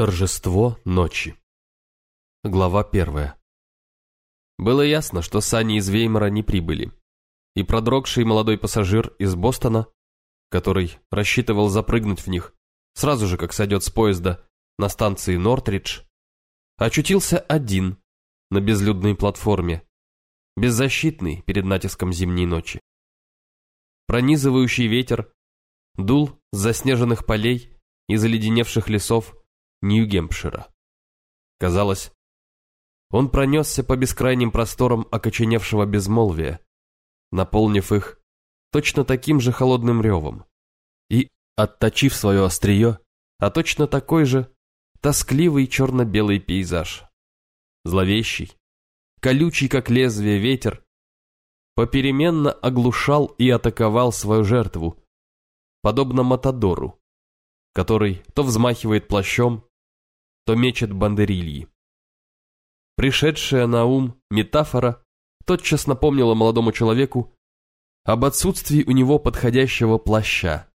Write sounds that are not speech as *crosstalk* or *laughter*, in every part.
Торжество ночи. Глава первая. Было ясно, что сани из Веймара не прибыли, и продрогший молодой пассажир из Бостона, который рассчитывал запрыгнуть в них сразу же, как сойдет с поезда на станции Нортридж, очутился один на безлюдной платформе, беззащитный перед натиском зимней ночи. Пронизывающий ветер дул с заснеженных полей и заледеневших лесов Нью-Гемпшира. Казалось, он пронесся по бескрайним просторам окоченевшего безмолвия, наполнив их точно таким же холодным ревом, и, отточив свое острие, а точно такой же тоскливый черно-белый пейзаж. Зловещий, колючий, как лезвие ветер, попеременно оглушал и атаковал свою жертву, подобно Матадору, который то взмахивает плащом, то мечет бандерильи. Пришедшая на ум метафора тотчас напомнила молодому человеку об отсутствии у него подходящего плаща.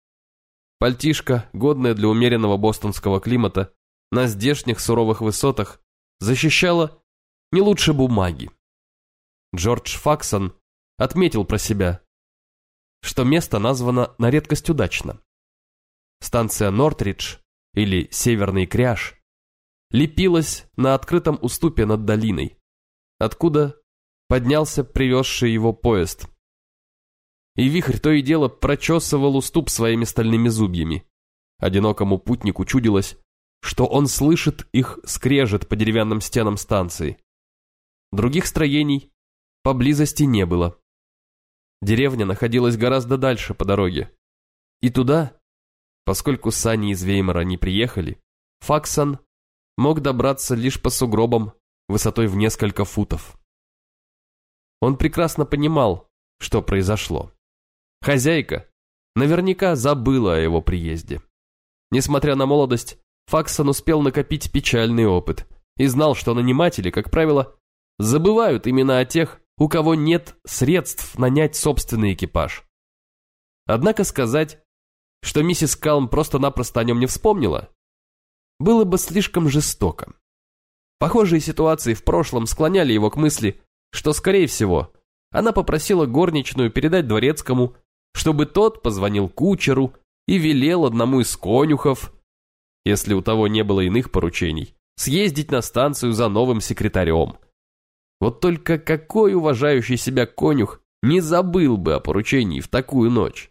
Пальтишка, годная для умеренного бостонского климата, на здешних суровых высотах, защищала не лучше бумаги. Джордж Факсон отметил про себя, что место названо на редкость удачно. Станция Нортридж или Северный Кряж лепилась на открытом уступе над долиной, откуда поднялся привезший его поезд. И вихрь то и дело прочесывал уступ своими стальными зубьями. Одинокому путнику чудилось, что он слышит их скрежет по деревянным стенам станции. Других строений поблизости не было. Деревня находилась гораздо дальше по дороге. И туда, поскольку сани из Веймара не приехали, Факсон мог добраться лишь по сугробам высотой в несколько футов. Он прекрасно понимал, что произошло. Хозяйка наверняка забыла о его приезде. Несмотря на молодость, Факсон успел накопить печальный опыт и знал, что наниматели, как правило, забывают именно о тех, у кого нет средств нанять собственный экипаж. Однако сказать, что миссис Калм просто-напросто о нем не вспомнила, было бы слишком жестоко. Похожие ситуации в прошлом склоняли его к мысли, что, скорее всего, она попросила горничную передать дворецкому, чтобы тот позвонил кучеру и велел одному из конюхов, если у того не было иных поручений, съездить на станцию за новым секретарем. Вот только какой уважающий себя конюх не забыл бы о поручении в такую ночь?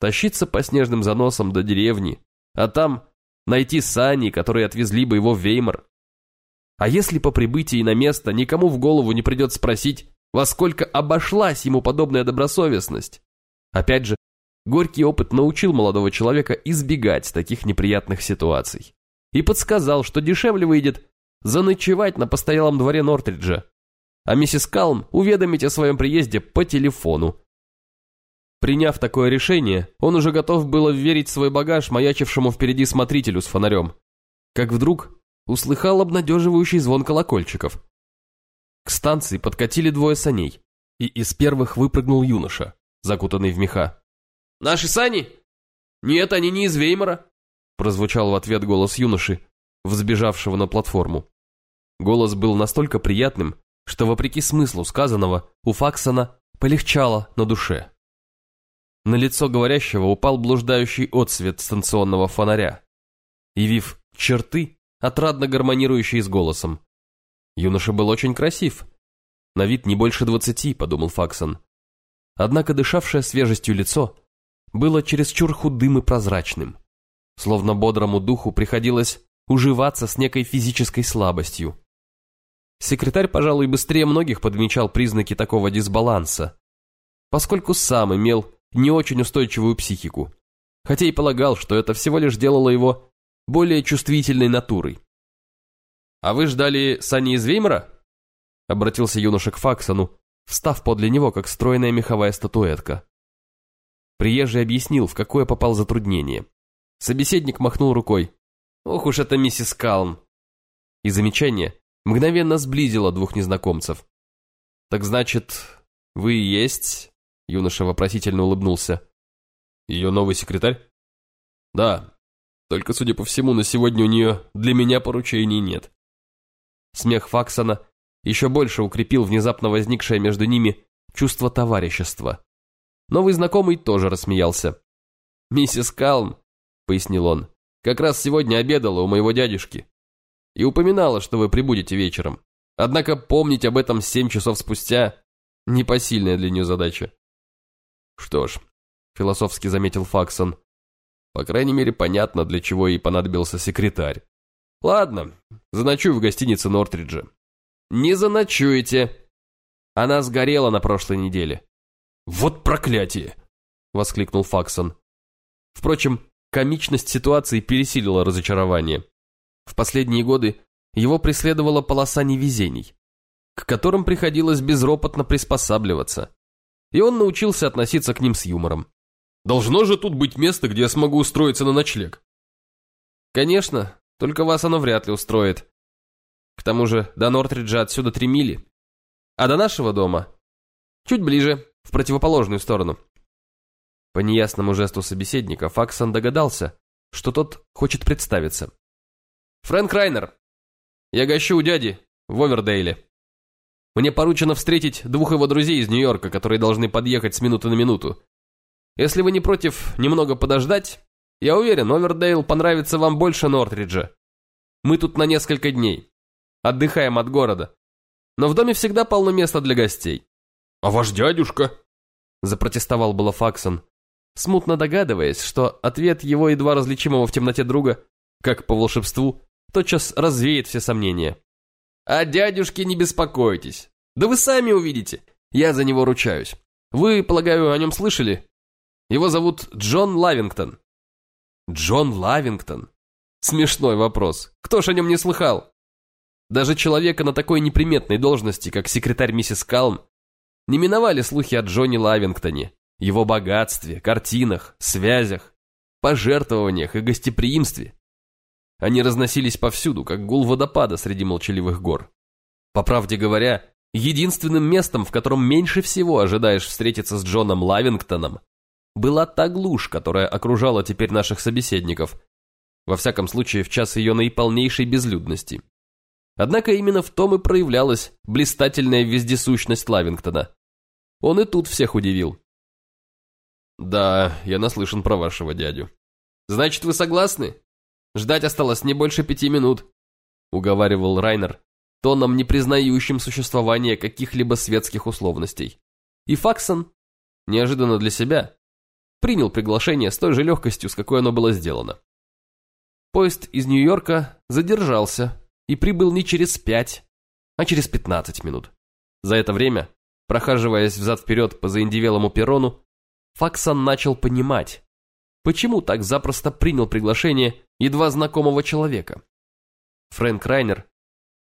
Тащиться по снежным заносам до деревни, а там найти сани, которые отвезли бы его в Веймар. А если по прибытии на место никому в голову не придет спросить, во сколько обошлась ему подобная добросовестность? Опять же, горький опыт научил молодого человека избегать таких неприятных ситуаций. И подсказал, что дешевле выйдет заночевать на постоялом дворе Нортриджа, а миссис Калм уведомить о своем приезде по телефону, Приняв такое решение, он уже готов было верить свой багаж маячившему впереди смотрителю с фонарем. Как вдруг услыхал обнадеживающий звон колокольчиков. К станции подкатили двое саней, и из первых выпрыгнул юноша, закутанный в меха. «Наши сани? Нет, они не из Веймара», прозвучал в ответ голос юноши, взбежавшего на платформу. Голос был настолько приятным, что, вопреки смыслу сказанного, у Факсона полегчало на душе. На лицо говорящего упал блуждающий отсвет станционного фонаря, явив черты, отрадно гармонирующие с голосом. Юноша был очень красив. На вид не больше двадцати, подумал Факсон. Однако дышавшее свежестью лицо было чересчур худым и прозрачным. Словно бодрому духу приходилось уживаться с некой физической слабостью. Секретарь, пожалуй, быстрее многих подмечал признаки такого дисбаланса, поскольку сам имел не очень устойчивую психику, хотя и полагал, что это всего лишь делало его более чувствительной натурой. «А вы ждали Сани из Веймара?» обратился юноша к Факсону, встав подле него, как стройная меховая статуэтка. Приезжий объяснил, в какое попал затруднение. Собеседник махнул рукой. «Ох уж это миссис Калм!» И замечание мгновенно сблизило двух незнакомцев. «Так значит, вы и есть Юноша вопросительно улыбнулся. Ее новый секретарь? Да. Только, судя по всему, на сегодня у нее для меня поручений нет. Смех Факсона еще больше укрепил внезапно возникшее между ними чувство товарищества. Новый знакомый тоже рассмеялся. «Миссис Калм», — пояснил он, — «как раз сегодня обедала у моего дядюшки и упоминала, что вы прибудете вечером. Однако помнить об этом семь часов спустя – непосильная для нее задача». «Что ж», — философски заметил Факсон, — «по крайней мере, понятно, для чего ей понадобился секретарь. Ладно, заночую в гостинице Нортриджа». «Не заночуете», она сгорела на прошлой неделе. «Вот проклятие!» – воскликнул Факсон. Впрочем, комичность ситуации пересилила разочарование. В последние годы его преследовала полоса невезений, к которым приходилось безропотно приспосабливаться. И он научился относиться к ним с юмором. «Должно же тут быть место, где я смогу устроиться на ночлег». «Конечно, только вас оно вряд ли устроит. К тому же до Нортриджа отсюда три мили. А до нашего дома чуть ближе, в противоположную сторону. По неясному жесту собеседника Факсон догадался, что тот хочет представиться. «Фрэнк Райнер, я гощу у дяди в Овердейле. Мне поручено встретить двух его друзей из Нью-Йорка, которые должны подъехать с минуты на минуту. Если вы не против немного подождать, я уверен, Овердейл понравится вам больше Нортриджа. Мы тут на несколько дней. Отдыхаем от города но в доме всегда полно места для гостей. «А ваш дядюшка?» Запротестовал было Факсон, смутно догадываясь, что ответ его едва различимого в темноте друга, как по волшебству, тотчас развеет все сомнения. «О дядюшке не беспокойтесь. Да вы сами увидите. Я за него ручаюсь. Вы, полагаю, о нем слышали? Его зовут Джон Лавингтон». «Джон Лавингтон?» Смешной вопрос. Кто ж о нем не слыхал? Даже человека на такой неприметной должности, как секретарь миссис Калм, не миновали слухи о Джонни Лавингтоне, его богатстве, картинах, связях, пожертвованиях и гостеприимстве. Они разносились повсюду, как гул водопада среди молчаливых гор. По правде говоря, единственным местом, в котором меньше всего ожидаешь встретиться с Джоном Лавингтоном, была та глушь, которая окружала теперь наших собеседников, во всяком случае в час ее наиполнейшей безлюдности. Однако именно в том и проявлялась блистательная вездесущность Лавингтона. Он и тут всех удивил. «Да, я наслышан про вашего дядю». «Значит, вы согласны? Ждать осталось не больше пяти минут», — уговаривал Райнер, тоном, не признающим существования каких-либо светских условностей. И Факсон, неожиданно для себя, принял приглашение с той же легкостью, с какой оно было сделано. Поезд из Нью-Йорка задержался, и прибыл не через пять, а через пятнадцать минут. За это время, прохаживаясь взад-вперед по заиндивелому перрону, Факсон начал понимать, почему так запросто принял приглашение едва знакомого человека. Фрэнк Райнер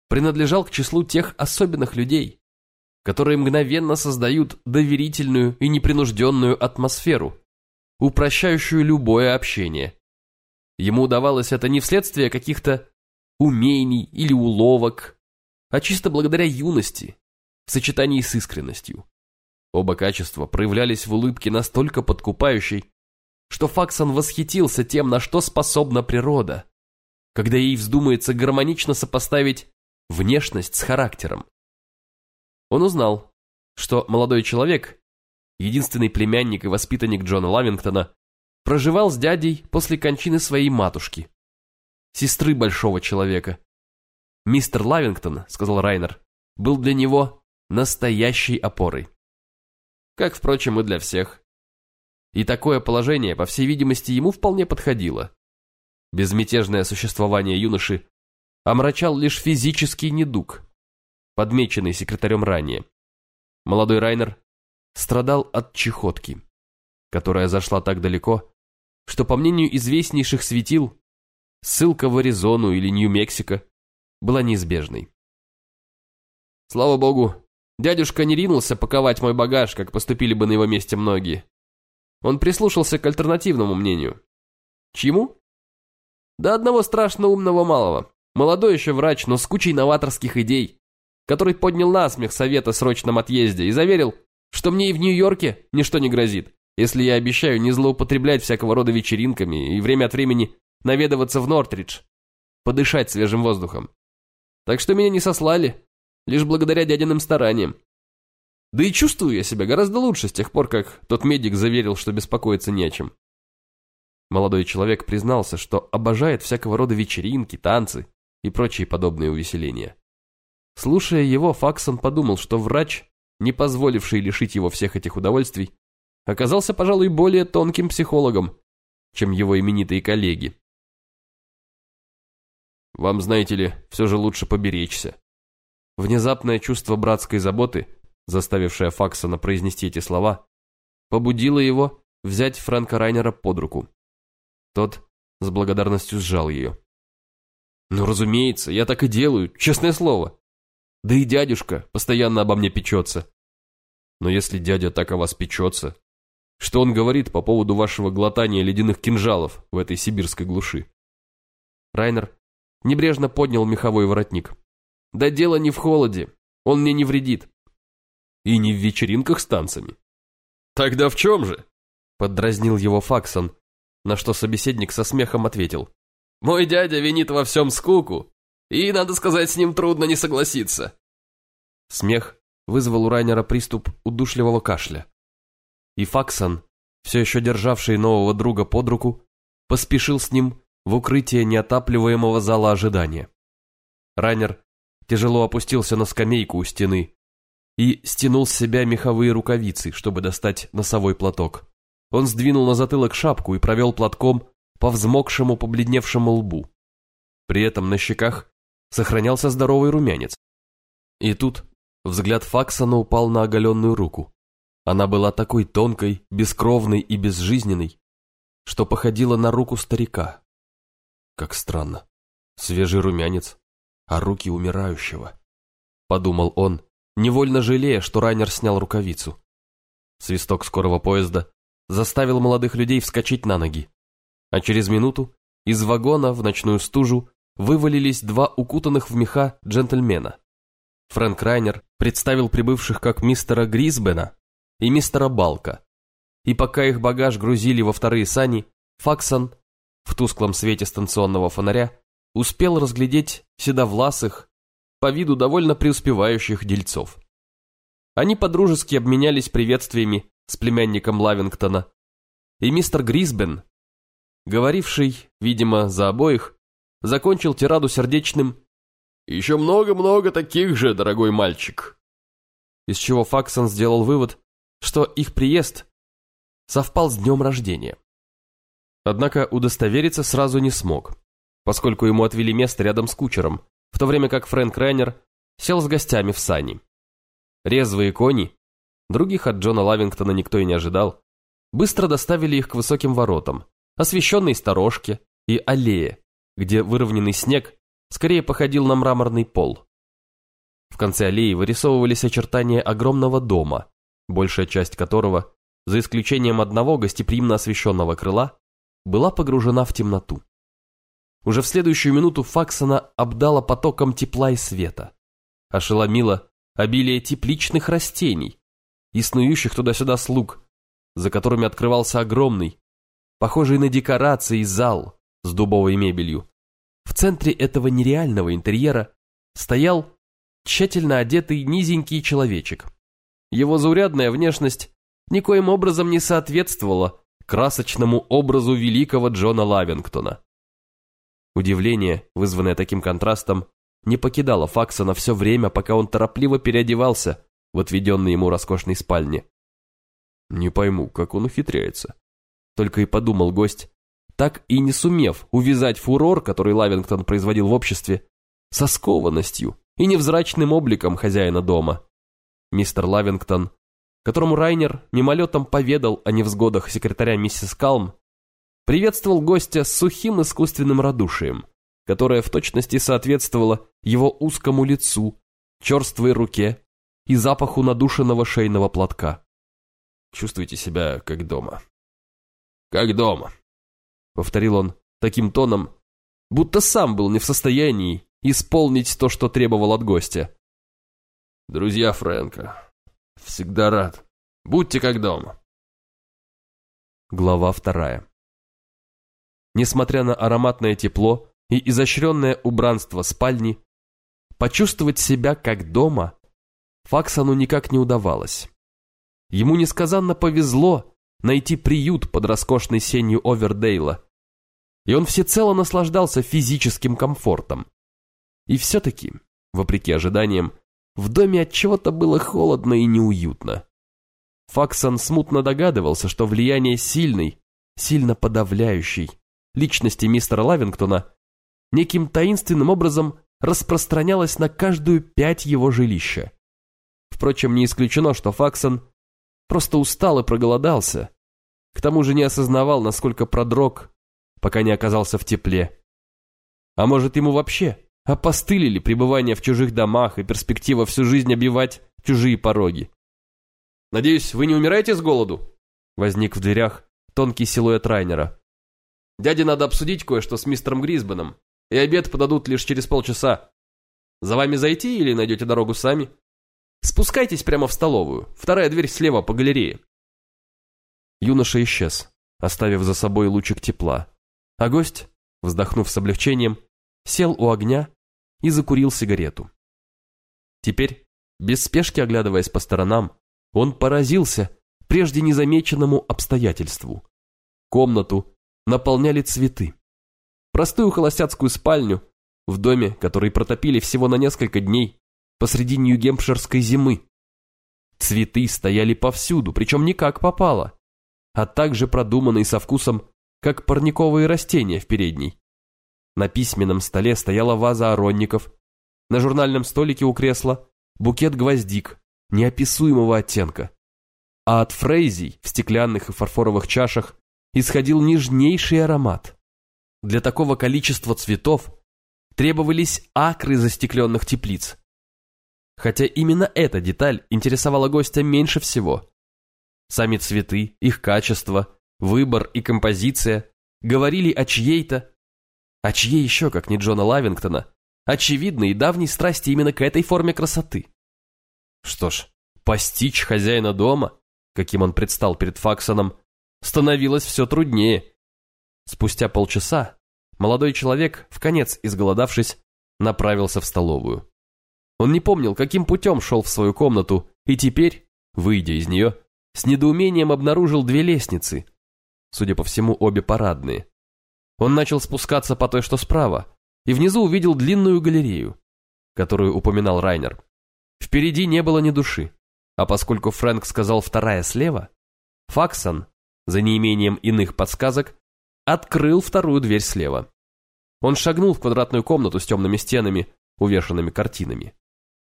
принадлежал к числу тех особенных людей, которые мгновенно создают доверительную и непринужденную атмосферу, упрощающую любое общение. Ему удавалось это не вследствие каких-то умений или уловок, а чисто благодаря юности, в сочетании с искренностью. Оба качества проявлялись в улыбке настолько подкупающей, что Факсон восхитился тем, на что способна природа, когда ей вздумается гармонично сопоставить внешность с характером. Он узнал, что молодой человек, единственный племянник и воспитанник Джона Лавингтона, проживал с дядей после кончины своей матушки сестры большого человека. «Мистер Лавингтон», — сказал Райнер, — «был для него настоящей опорой. Как, впрочем, и для всех. И такое положение, по всей видимости, ему вполне подходило. Безмятежное существование юноши омрачал лишь физический недуг, подмеченный секретарем ранее. Молодой Райнер страдал от чехотки, которая зашла так далеко, что, по мнению известнейших светил, ссылка в Аризону или Нью-Мексико была неизбежной. Слава богу, дядюшка не ринулся паковать мой багаж, как поступили бы на его месте многие. Он прислушался к альтернативному мнению. Чему? Да одного страшно умного малого. Молодой еще врач, но с кучей новаторских идей, который поднял насмех совета срочном отъезде и заверил, что мне и в Нью-Йорке ничто не грозит, если я обещаю не злоупотреблять всякого рода вечеринками и время от времени наведываться в Нортридж, подышать свежим воздухом. Так что меня не сослали, лишь благодаря дядиным стараниям. Да и чувствую я себя гораздо лучше с тех пор, как тот медик заверил, что беспокоиться не о чем. Молодой человек признался, что обожает всякого рода вечеринки, танцы и прочие подобные увеселения. Слушая его, Факсон подумал, что врач, не позволивший лишить его всех этих удовольствий, оказался, пожалуй, более тонким психологом, чем его именитые коллеги. Вам, знаете ли, все же лучше поберечься. Внезапное чувство братской заботы, заставившее Факсона произнести эти слова, побудило его взять Фрэнка Райнера под руку. Тот с благодарностью сжал ее. «Ну, разумеется, я так и делаю, честное слово. Да и дядюшка постоянно обо мне печется. Но если дядя так о вас печется, что он говорит по поводу вашего глотания ледяных кинжалов в этой сибирской глуши?» Райнер небрежно поднял меховой воротник. «Да дело не в холоде, он мне не вредит. И не в вечеринках с танцами». «Тогда в чем же?» Поддразнил его Факсон, на что собеседник со смехом ответил. «Мой дядя винит во всем скуку, и, надо сказать, с ним трудно не согласиться». Смех вызвал у Райнера приступ удушливого кашля. И Факсон, все еще державший нового друга под руку, поспешил с ним в укрытие неотапливаемого зала ожидания. Райнер тяжело опустился на скамейку у стены и стянул с себя меховые рукавицы, чтобы достать носовой платок. Он сдвинул на затылок шапку и провел платком по взмокшему побледневшему лбу. При этом на щеках сохранялся здоровый румянец. И тут взгляд Факсона упал на оголенную руку. Она была такой тонкой, бескровной и безжизненной, что походила на руку старика. Как странно. Свежий румянец, а руки умирающего. Подумал он, невольно жалея, что Райнер снял рукавицу. Свисток скорого поезда заставил молодых людей вскочить на ноги. А через минуту из вагона в ночную стужу вывалились два укутанных в меха джентльмена. Фрэнк Райнер представил прибывших как мистера Грисбена и мистера Балка. И пока их багаж грузили во вторые сани, Факсон в тусклом свете станционного фонаря успел разглядеть седовласых, по виду довольно преуспевающих дельцов. Они подружески обменялись приветствиями с племянником Лавингтона, и мистер Грисбен, говоривший, видимо, за обоих, закончил тираду сердечным «Еще много-много таких же, дорогой мальчик», из чего Факсон сделал вывод, что их приезд совпал с днем рождения. Однако удостовериться сразу не смог, поскольку ему отвели место рядом с кучером, в то время как Фрэнк Райнер сел с гостями в сани. Резвые кони, других от Джона Лавингтона никто и не ожидал, быстро доставили их к высоким воротам, освещенной сторожке и аллее, где выровненный снег скорее походил на мраморный пол. В конце аллеи вырисовывались очертания огромного дома, большая часть которого, за исключением одного гостеприимно освещенного крыла, была погружена в темноту. Уже в следующую минуту Факсона обдала потоком тепла и света. Ошеломило обилие тепличных растений и снующих туда-сюда слуг, за которыми открывался огромный, похожий на декорации зал с дубовой мебелью. В центре этого нереального интерьера стоял тщательно одетый низенький человечек. Его заурядная внешность никоим образом не соответствовала красочному образу великого Джона Лавингтона. Удивление, вызванное таким контрастом, не покидало Факсона все время, пока он торопливо переодевался в отведенной ему роскошной спальне. «Не пойму, как он ухитряется», — только и подумал гость, так и не сумев увязать фурор, который Лавингтон производил в обществе, со скованностью и невзрачным обликом хозяина дома. Мистер Лавингтон которому Райнер мимолетом поведал о невзгодах секретаря миссис Калм, приветствовал гостя с сухим искусственным радушием, которое в точности соответствовало его узкому лицу, черствой руке и запаху надушенного шейного платка. Чувствуйте себя как дома. «Как дома», — повторил он таким тоном, будто сам был не в состоянии исполнить то, что требовал от гостя. «Друзья Фрэнка, Всегда рад. Будьте как дома. Глава вторая. Несмотря на ароматное тепло и изощренное убранство спальни, почувствовать себя как дома Факсону никак не удавалось. Ему несказанно повезло найти приют под роскошной сенью Овердейла, и он всецело наслаждался физическим комфортом. И все-таки, вопреки ожиданиям, в доме от чего-то было холодно и неуютно. Факсон смутно догадывался, что влияние сильной, сильно подавляющей личности мистера Лавингтона неким таинственным образом распространялось на каждую пять его жилища. Впрочем, не исключено, что Факсон просто устал и проголодался, к тому же не осознавал, насколько продрог, пока не оказался в тепле. А может, ему вообще опостылили пребывание в чужих домах и перспектива всю жизнь обивать чужие пороги. «Надеюсь, вы не умираете с голоду?» Возник в дверях тонкий силуэт Райнера. «Дяде надо обсудить кое-что с мистером Грисбеном, и обед подадут лишь через полчаса. За вами зайти или найдете дорогу сами? Спускайтесь прямо в столовую, вторая дверь слева по галерее». Юноша исчез, оставив за собой лучик тепла, а гость, вздохнув с облегчением, сел у огня и закурил сигарету. Теперь, без спешки оглядываясь по сторонам, он поразился прежде незамеченному обстоятельству. Комнату наполняли цветы. Простую холостяцкую спальню в доме, который протопили всего на несколько дней посреди Нью-Гемпширской зимы. Цветы стояли повсюду, причем не как попало, а также продуманные со вкусом, как парниковые растения в передней. На письменном столе стояла ваза оронников, на журнальном столике у кресла букет гвоздик неописуемого оттенка. А от фрейзий в стеклянных и фарфоровых чашах исходил нежнейший аромат. Для такого количества цветов требовались акры застекленных теплиц. Хотя именно эта деталь интересовала гостя меньше всего. Сами цветы, их качество, выбор и композиция говорили о чьей-то, а чьей еще, как не Джона Лавингтона, очевидной и давней страсти именно к этой форме красоты. Что ж, постичь хозяина дома, каким он предстал перед Факсоном, становилось все труднее. Спустя полчаса молодой человек, в конец изголодавшись, направился в столовую. Он не помнил, каким путем шел в свою комнату, и теперь, выйдя из нее, с недоумением обнаружил две лестницы, судя по всему, обе парадные. Он начал спускаться по той, что справа, и внизу увидел длинную галерею, которую упоминал Райнер. Впереди не было ни души, а поскольку Фрэнк сказал «вторая слева», Факсон, за неимением иных подсказок, открыл вторую дверь слева. Он шагнул в квадратную комнату с темными стенами, увешанными картинами.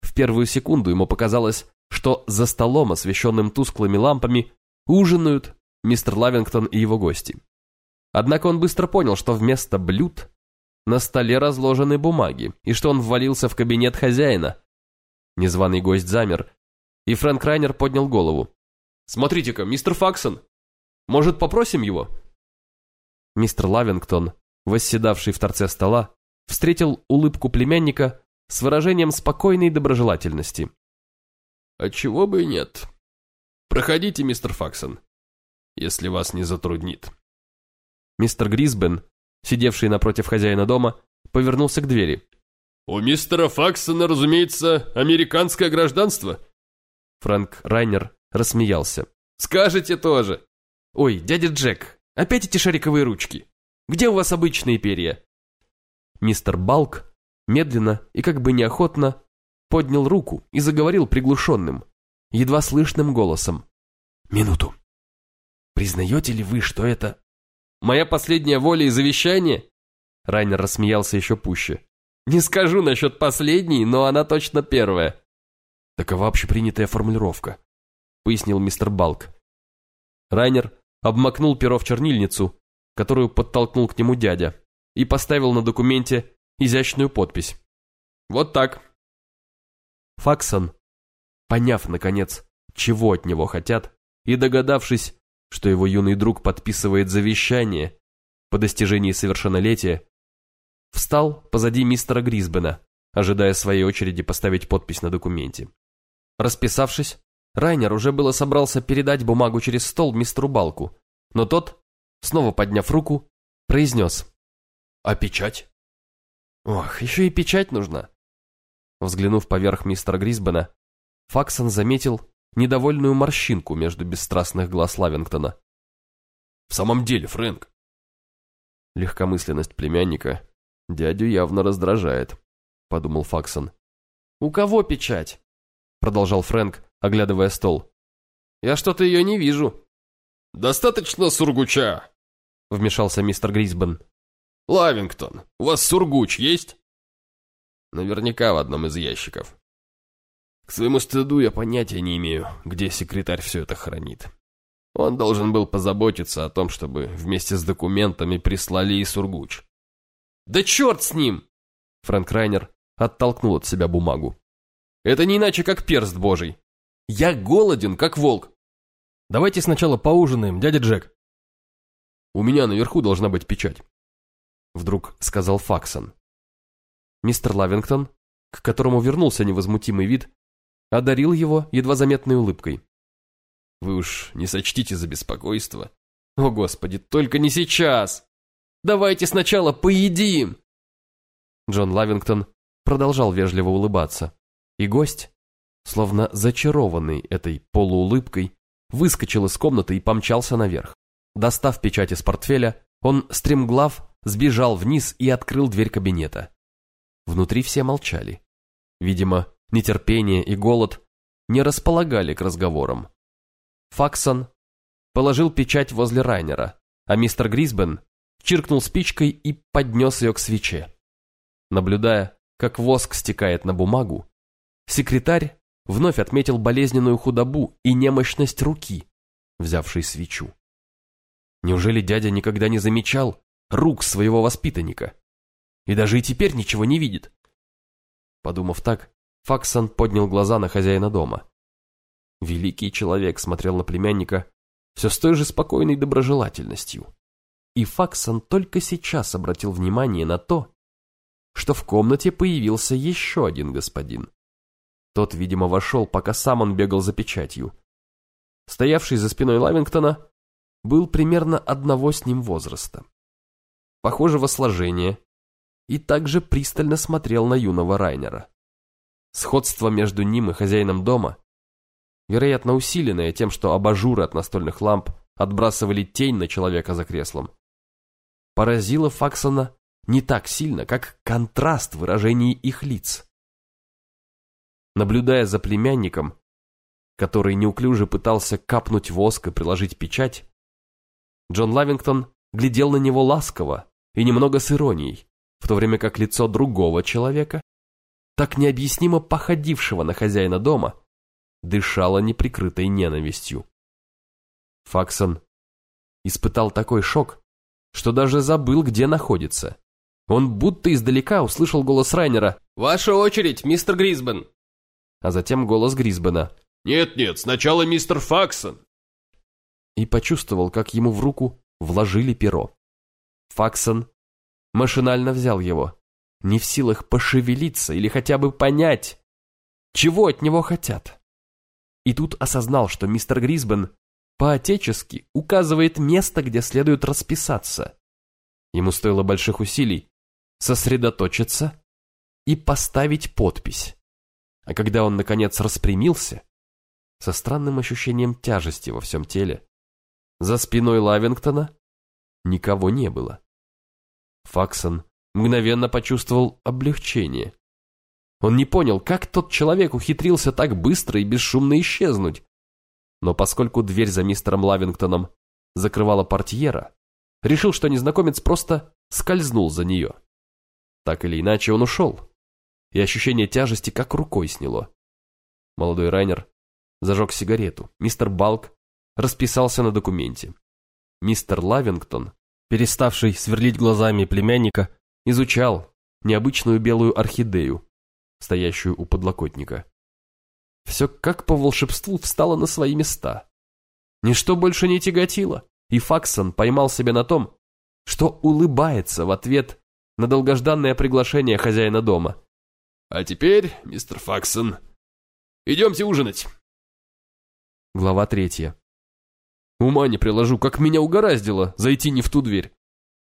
В первую секунду ему показалось, что за столом, освещенным тусклыми лампами, ужинают мистер Лавингтон и его гости. Однако он быстро понял, что вместо блюд на столе разложены бумаги, и что он ввалился в кабинет хозяина. Незваный гость замер, и Фрэнк Райнер поднял голову. «Смотрите-ка, мистер Факсон! Может, попросим его?» Мистер Лавингтон, восседавший в торце стола, встретил улыбку племянника с выражением спокойной доброжелательности. «А чего бы и нет. Проходите, мистер Факсон, если вас не затруднит». Мистер Грисбен, сидевший напротив хозяина дома, повернулся к двери. «У мистера Факсона, разумеется, американское гражданство». Фрэнк Райнер рассмеялся. «Скажете тоже». «Ой, дядя Джек, опять эти шариковые ручки. Где у вас обычные перья?» Мистер Балк медленно и как бы неохотно поднял руку и заговорил приглушенным, едва слышным голосом. «Минуту. Признаете ли вы, что это Моя последняя воля и завещание?» Райнер рассмеялся еще пуще. «Не скажу насчет последней, но она точно первая». «Такова общепринятая формулировка», — пояснил мистер Балк. Райнер обмакнул перо в чернильницу, которую подтолкнул к нему дядя, и поставил на документе изящную подпись. «Вот так». Факсон, поняв, наконец, чего от него хотят, и догадавшись, что его юный друг подписывает завещание по достижении совершеннолетия, встал позади мистера Грисбена, ожидая своей очереди поставить подпись на документе. Расписавшись, Райнер уже было собрался передать бумагу через стол мистеру Балку, но тот, снова подняв руку, произнес. «А печать?» «Ох, еще и печать нужна». Взглянув поверх мистера Грисбена, Факсон заметил недовольную морщинку между бесстрастных глаз Лавингтона. «В самом деле, Фрэнк!» Легкомысленность племянника дядю явно раздражает, подумал Факсон. «У кого печать?» Продолжал Фрэнк, оглядывая стол. «Я что-то ее не вижу». «Достаточно сургуча», — вмешался мистер Грисбен. «Лавингтон, у вас сургуч есть?» «Наверняка в одном из ящиков», к своему стыду я понятия не имею, где секретарь все это хранит. Он должен был позаботиться о том, чтобы вместе с документами прислали и Сургуч. «Да черт с ним!» Фрэнк Райнер оттолкнул от себя бумагу. «Это не иначе, как перст божий. Я голоден, как волк. Давайте сначала поужинаем, дядя Джек». «У меня наверху должна быть печать», — вдруг сказал Факсон. Мистер Лавингтон, к которому вернулся невозмутимый вид, одарил его едва заметной улыбкой. «Вы уж не сочтите за беспокойство». «О, Господи, только не сейчас! Давайте сначала поедим!» Джон Лавингтон продолжал вежливо улыбаться, и гость, словно зачарованный этой полуулыбкой, выскочил из комнаты и помчался наверх. Достав печать из портфеля, он, стремглав, сбежал вниз и открыл дверь кабинета. Внутри все молчали. Видимо, нетерпение и голод не располагали к разговорам. Факсон положил печать возле Райнера, а мистер Грисбен чиркнул спичкой и поднес ее к свече. Наблюдая, как воск стекает на бумагу, секретарь вновь отметил болезненную худобу и немощность руки, взявшей свечу. Неужели дядя никогда не замечал рук своего воспитанника? И даже и теперь ничего не видит? Подумав так, Факсон поднял глаза на хозяина дома. Великий человек смотрел на племянника все с той же спокойной доброжелательностью. И Факсон только сейчас обратил внимание на то, что в комнате появился еще один господин. Тот, видимо, вошел, пока сам он бегал за печатью. Стоявший за спиной Лавингтона был примерно одного с ним возраста. Похожего сложения, и также пристально смотрел на юного Райнера. Сходство между ним и хозяином дома, вероятно усиленное тем, что абажуры от настольных ламп отбрасывали тень на человека за креслом, поразило Факсона не так сильно, как контраст выражений их лиц. Наблюдая за племянником, который неуклюже пытался капнуть воск и приложить печать, Джон Лавингтон глядел на него ласково и немного с иронией, в то время как лицо другого человека так необъяснимо походившего на хозяина дома, дышала неприкрытой ненавистью. Факсон испытал такой шок, что даже забыл, где находится. Он будто издалека услышал голос Райнера «Ваша очередь, мистер Грисбен!» А затем голос Грисбена «Нет-нет, сначала мистер Факсон!» И почувствовал, как ему в руку вложили перо. Факсон машинально взял его не в силах пошевелиться или хотя бы понять, чего от него хотят. И тут осознал, что мистер Грисбен по-отечески указывает место, где следует расписаться. Ему стоило больших усилий сосредоточиться и поставить подпись. А когда он, наконец, распрямился, со странным ощущением тяжести во всем теле, за спиной Лавингтона никого не было. Факсон мгновенно почувствовал облегчение. Он не понял, как тот человек ухитрился так быстро и бесшумно исчезнуть. Но поскольку дверь за мистером Лавингтоном закрывала портьера, решил, что незнакомец просто скользнул за нее. Так или иначе он ушел, и ощущение тяжести как рукой сняло. Молодой Райнер зажег сигарету, мистер Балк расписался на документе. Мистер Лавингтон, переставший сверлить глазами племянника, изучал необычную белую орхидею, стоящую у подлокотника. Все как по волшебству встало на свои места. Ничто больше не тяготило, и Факсон поймал себя на том, что улыбается в ответ на долгожданное приглашение хозяина дома. «А теперь, мистер Факсон, идемте ужинать». Глава третья. Ума не приложу, как меня угораздило зайти не в ту дверь.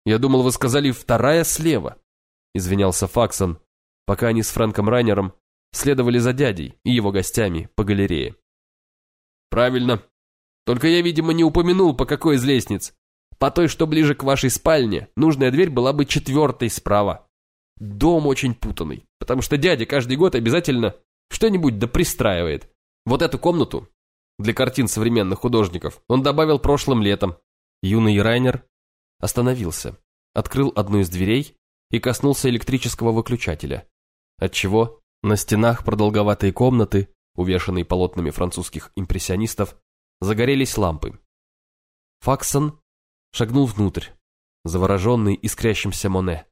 Я думал, вы сказали «вторая слева», — извинялся Факсон, пока они с Фрэнком Райнером следовали за дядей и его гостями по галерее. «Правильно. Только я, видимо, не упомянул, по какой из лестниц. По той, что ближе к вашей спальне, нужная дверь была бы четвертой справа. Дом очень путанный, потому что дядя каждый год обязательно что-нибудь да пристраивает. Вот эту комнату для картин современных художников он добавил прошлым летом. Юный Райнер остановился, открыл одну из дверей и коснулся электрического выключателя, отчего на стенах продолговатой комнаты, увешанной полотнами французских импрессионистов, загорелись лампы. Факсон шагнул внутрь, завороженный искрящимся Моне.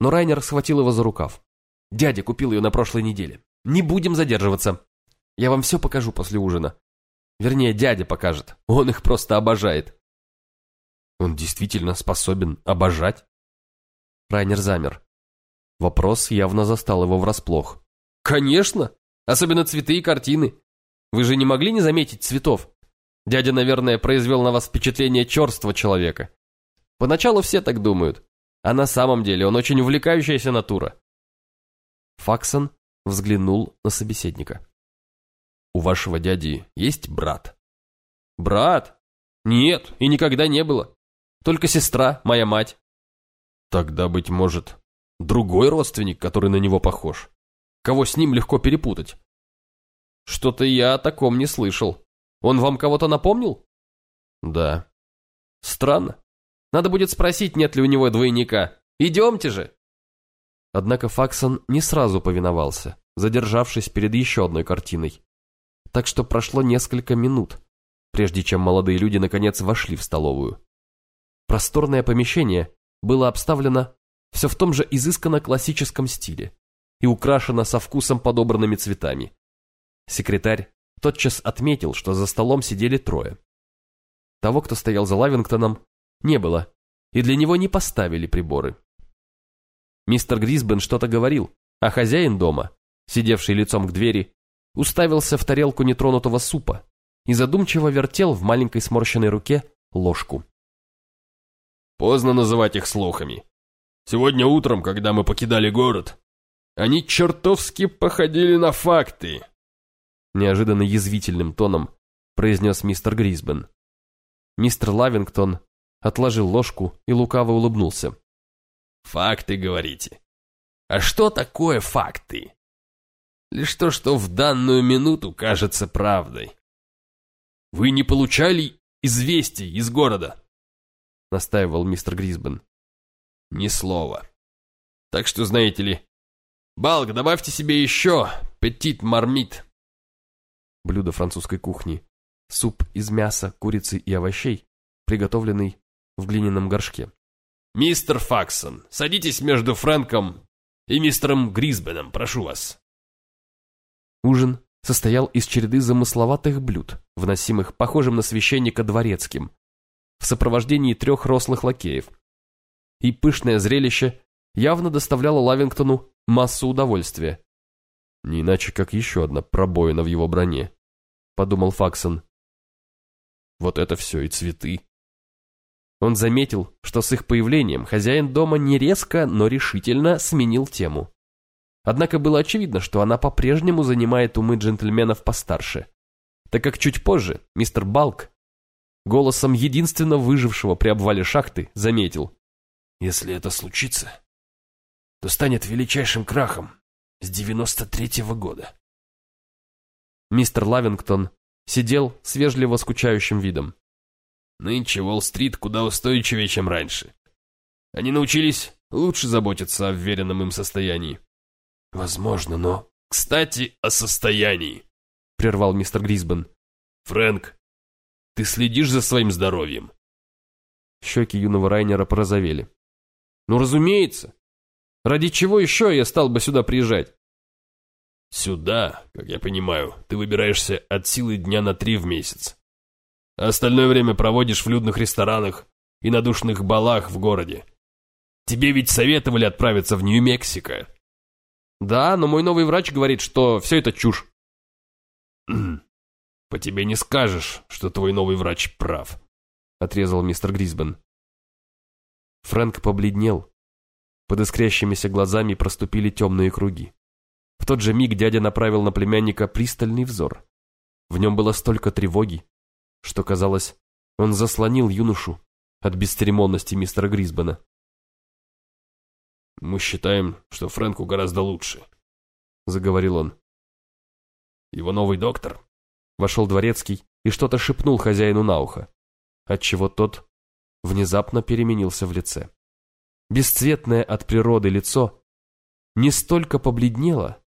Но Райнер схватил его за рукав. «Дядя купил ее на прошлой неделе. Не будем задерживаться. Я вам все покажу после ужина. Вернее, дядя покажет. Он их просто обожает». Он действительно способен обожать? Райнер замер. Вопрос явно застал его врасплох. «Конечно! Особенно цветы и картины. Вы же не могли не заметить цветов? Дядя, наверное, произвел на вас впечатление черства человека. Поначалу все так думают, а на самом деле он очень увлекающаяся натура». Факсон взглянул на собеседника. «У вашего дяди есть брат?» «Брат? Нет, и никогда не было. Только сестра, моя мать. Тогда, быть может, другой родственник, который на него похож. Кого с ним легко перепутать? Что-то я о таком не слышал. Он вам кого-то напомнил? Да. Странно. Надо будет спросить, нет ли у него двойника. Идемте же. Однако Факсон не сразу повиновался, задержавшись перед еще одной картиной. Так что прошло несколько минут, прежде чем молодые люди наконец вошли в столовую. Просторное помещение было обставлено все в том же изысканно классическом стиле и украшено со вкусом подобранными цветами. Секретарь тотчас отметил, что за столом сидели трое. Того, кто стоял за Лавингтоном, не было, и для него не поставили приборы. Мистер Грисбен что-то говорил, а хозяин дома, сидевший лицом к двери, уставился в тарелку нетронутого супа и задумчиво вертел в маленькой сморщенной руке ложку. Поздно называть их слухами. Сегодня утром, когда мы покидали город, они чертовски походили на факты. Неожиданно язвительным тоном произнес мистер Грисбен. Мистер Лавингтон отложил ложку и лукаво улыбнулся. «Факты, говорите? А что такое факты? Лишь то, что в данную минуту кажется правдой. Вы не получали известий из города?» — настаивал мистер Грисбен. «Ни слова. Так что, знаете ли, Балк, добавьте себе еще петит мармит». Блюдо французской кухни. Суп из мяса, курицы и овощей, приготовленный в глиняном горшке. «Мистер Факсон, садитесь между Фрэнком и мистером Грисбеном, прошу вас». Ужин состоял из череды замысловатых блюд, вносимых похожим на священника дворецким, в сопровождении трех рослых лакеев. И пышное зрелище явно доставляло Лавингтону массу удовольствия. Не иначе, как еще одна пробоина в его броне, подумал Факсон. Вот это все и цветы. Он заметил, что с их появлением хозяин дома не резко, но решительно сменил тему. Однако было очевидно, что она по-прежнему занимает умы джентльменов постарше, так как чуть позже мистер Балк голосом единственно выжившего при обвале шахты, заметил. «Если это случится, то станет величайшим крахом с девяносто третьего года». Мистер Лавингтон сидел с вежливо скучающим видом. «Нынче Уолл-стрит куда устойчивее, чем раньше. Они научились лучше заботиться о вверенном им состоянии». «Возможно, но...» «Кстати, о состоянии», — прервал мистер Грисбен. «Фрэнк, ты следишь за своим здоровьем?» Щеки юного Райнера порозовели. «Ну, разумеется. Ради чего еще я стал бы сюда приезжать?» «Сюда, как я понимаю, ты выбираешься от силы дня на три в месяц. А остальное время проводишь в людных ресторанах и на душных балах в городе. Тебе ведь советовали отправиться в Нью-Мексико». «Да, но мой новый врач говорит, что все это чушь». *clears throat* «По тебе не скажешь, что твой новый врач прав», — отрезал мистер Грисбен. Фрэнк побледнел. Под искрящимися глазами проступили темные круги. В тот же миг дядя направил на племянника пристальный взор. В нем было столько тревоги, что, казалось, он заслонил юношу от бесцеремонности мистера Грисбена. «Мы считаем, что Фрэнку гораздо лучше», — заговорил он. «Его новый доктор». Вошел дворецкий и что-то шепнул хозяину на ухо, отчего тот внезапно переменился в лице. Бесцветное от природы лицо не столько побледнело,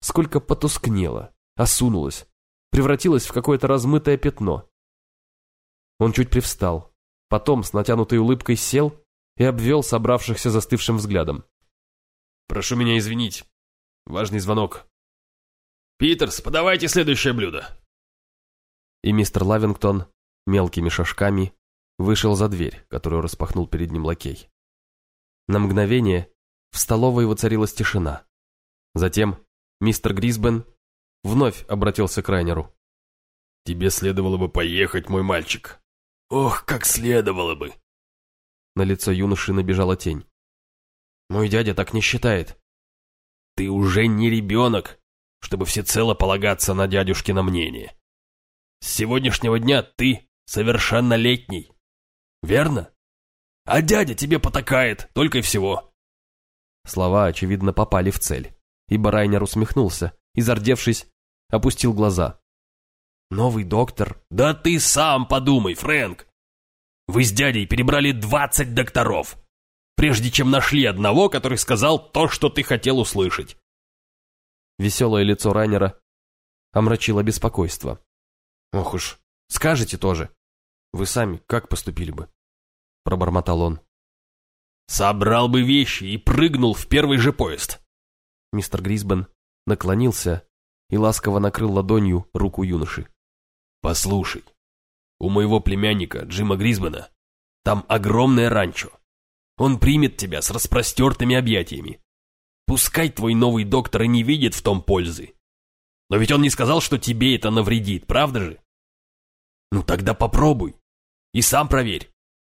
сколько потускнело, осунулось, превратилось в какое-то размытое пятно. Он чуть привстал, потом с натянутой улыбкой сел и обвел собравшихся застывшим взглядом. «Прошу меня извинить. Важный звонок. Питерс, подавайте следующее блюдо!» И мистер Лавингтон мелкими шажками вышел за дверь, которую распахнул перед ним лакей. На мгновение в столовой воцарилась тишина. Затем мистер Грисбен вновь обратился к Райнеру. «Тебе следовало бы поехать, мой мальчик. Ох, как следовало бы!» На лицо юноши набежала тень. «Мой дядя так не считает». «Ты уже не ребенок, чтобы всецело полагаться на дядюшкино мнение. С сегодняшнего дня ты совершеннолетний. Верно? А дядя тебе потакает, только и всего». Слова, очевидно, попали в цель, ибо Райнер усмехнулся и, зардевшись, опустил глаза. «Новый доктор? Да ты сам подумай, Фрэнк! Вы с дядей перебрали двадцать докторов, прежде чем нашли одного, который сказал то, что ты хотел услышать». Веселое лицо Райнера омрачило беспокойство. «Ох уж, скажете тоже. Вы сами как поступили бы?» Пробормотал он. «Собрал бы вещи и прыгнул в первый же поезд!» Мистер Грисбен наклонился и ласково накрыл ладонью руку юноши. «Послушай, у моего племянника Джима Грисбена там огромное ранчо. Он примет тебя с распростертыми объятиями. Пускай твой новый доктор и не видит в том пользы. Но ведь он не сказал, что тебе это навредит, правда же? Ну тогда попробуй. И сам проверь.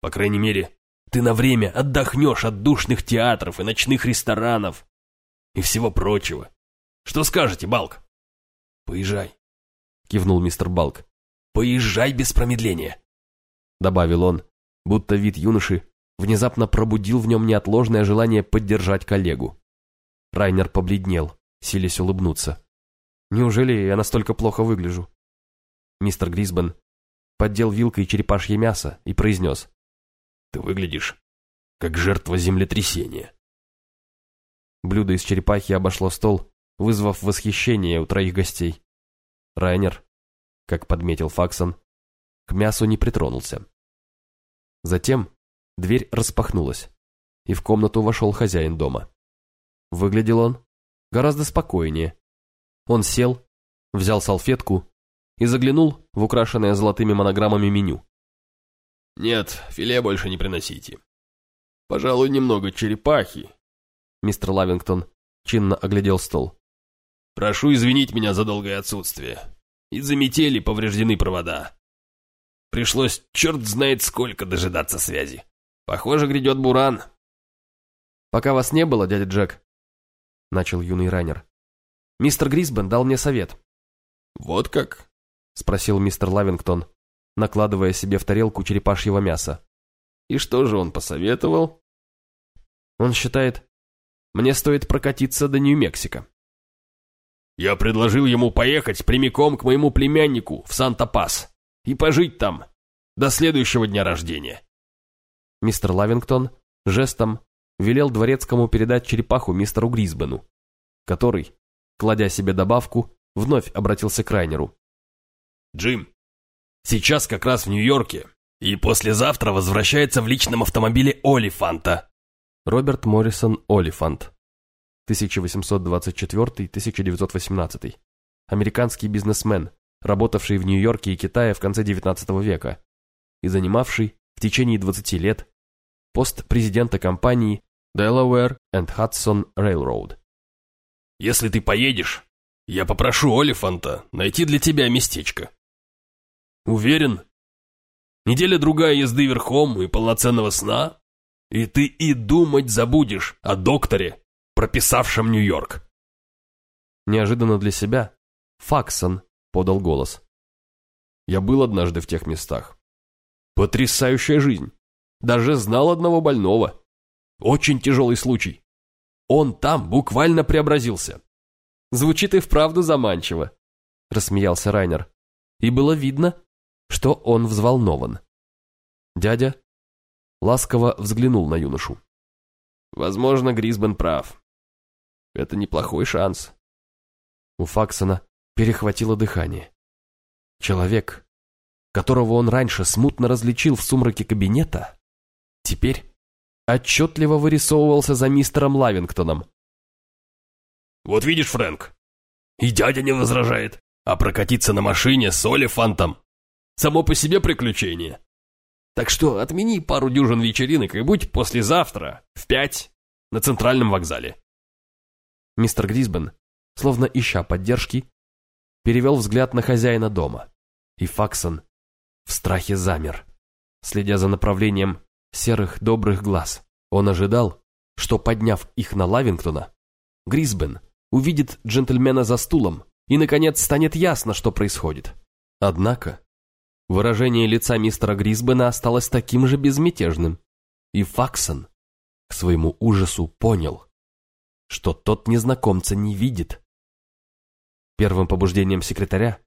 По крайней мере, ты на время отдохнешь от душных театров и ночных ресторанов и всего прочего. Что скажете, Балк? Поезжай, кивнул мистер Балк. Поезжай без промедления, добавил он, будто вид юноши внезапно пробудил в нем неотложное желание поддержать коллегу. Райнер побледнел, силясь улыбнуться. Неужели я настолько плохо выгляжу? Мистер Грисбен поддел вилкой черепашье мясо и произнес. «Ты выглядишь, как жертва землетрясения». Блюдо из черепахи обошло стол, вызвав восхищение у троих гостей. Райнер, как подметил Факсон, к мясу не притронулся. Затем дверь распахнулась, и в комнату вошел хозяин дома. Выглядел он гораздо спокойнее. Он сел, взял салфетку и заглянул в украшенное золотыми монограммами меню. «Нет, филе больше не приносите. Пожалуй, немного черепахи». Мистер Лавингтон чинно оглядел стол. «Прошу извинить меня за долгое отсутствие. Из-за метели повреждены провода. Пришлось черт знает сколько дожидаться связи. Похоже, грядет буран». «Пока вас не было, дядя Джек», — начал юный раннер. «Мистер Грисбен дал мне совет». «Вот как?» — спросил мистер Лавингтон, накладывая себе в тарелку черепашьего мяса. «И что же он посоветовал?» «Он считает, мне стоит прокатиться до Нью-Мексико». «Я предложил ему поехать прямиком к моему племяннику в Санта-Пас и пожить там до следующего дня рождения». Мистер Лавингтон жестом велел дворецкому передать черепаху мистеру Грисбену, который, кладя себе добавку, вновь обратился к Райнеру. Джим, сейчас как раз в Нью-Йорке и послезавтра возвращается в личном автомобиле Олифанта. Роберт Моррисон Олифант, 1824-1918. Американский бизнесмен, работавший в Нью-Йорке и Китае в конце XIX века и занимавший в течение 20 лет пост президента компании Delaware and Hudson Railroad. «Если ты поедешь, я попрошу Олифанта найти для тебя местечко. Уверен? Неделя-другая езды верхом и полноценного сна? И ты и думать забудешь о докторе, прописавшем Нью-Йорк. Неожиданно для себя Факсон подал голос. Я был однажды в тех местах. Потрясающая жизнь. Даже знал одного больного. Очень тяжелый случай. Он там буквально преобразился. Звучит и вправду заманчиво, рассмеялся Райнер. И было видно, что он взволнован. Дядя ласково взглянул на юношу. Возможно, Грисбен прав. Это неплохой шанс. У Факсона перехватило дыхание. Человек, которого он раньше смутно различил в сумраке кабинета, теперь отчетливо вырисовывался за мистером Лавингтоном. «Вот видишь, Фрэнк, и дядя не возражает, а прокатиться на машине с Олифантом – само по себе приключение. Так что отмени пару дюжин вечеринок и будь послезавтра в пять на центральном вокзале». Мистер Грисбен, словно ища поддержки, перевел взгляд на хозяина дома, и Факсон в страхе замер, следя за направлением серых добрых глаз. Он ожидал, что, подняв их на Лавингтона, Грисбен увидит джентльмена за стулом, и, наконец, станет ясно, что происходит. Однако, выражение лица мистера Грисбена осталось таким же безмятежным, и Факсон, к своему ужасу, понял, что тот незнакомца не видит. Первым побуждением секретаря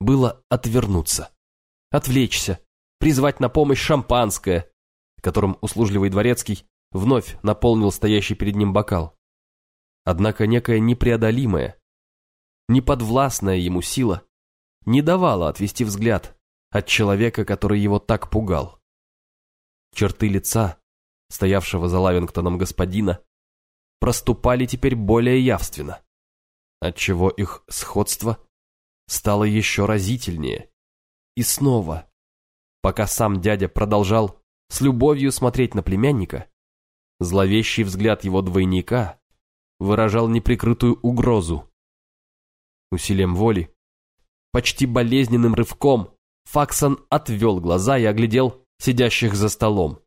было отвернуться, отвлечься, призвать на помощь шампанское, которым услужливый дворецкий вновь наполнил стоящий перед ним бокал. Однако некая непреодолимая, неподвластная ему сила не давала отвести взгляд от человека, который его так пугал. Черты лица, стоявшего за Лавингтоном господина, проступали теперь более явственно, отчего их сходство стало еще разительнее. И снова, пока сам дядя продолжал с любовью смотреть на племянника, зловещий взгляд его двойника выражал неприкрытую угрозу. Усилием воли, почти болезненным рывком, Факсон отвел глаза и оглядел сидящих за столом.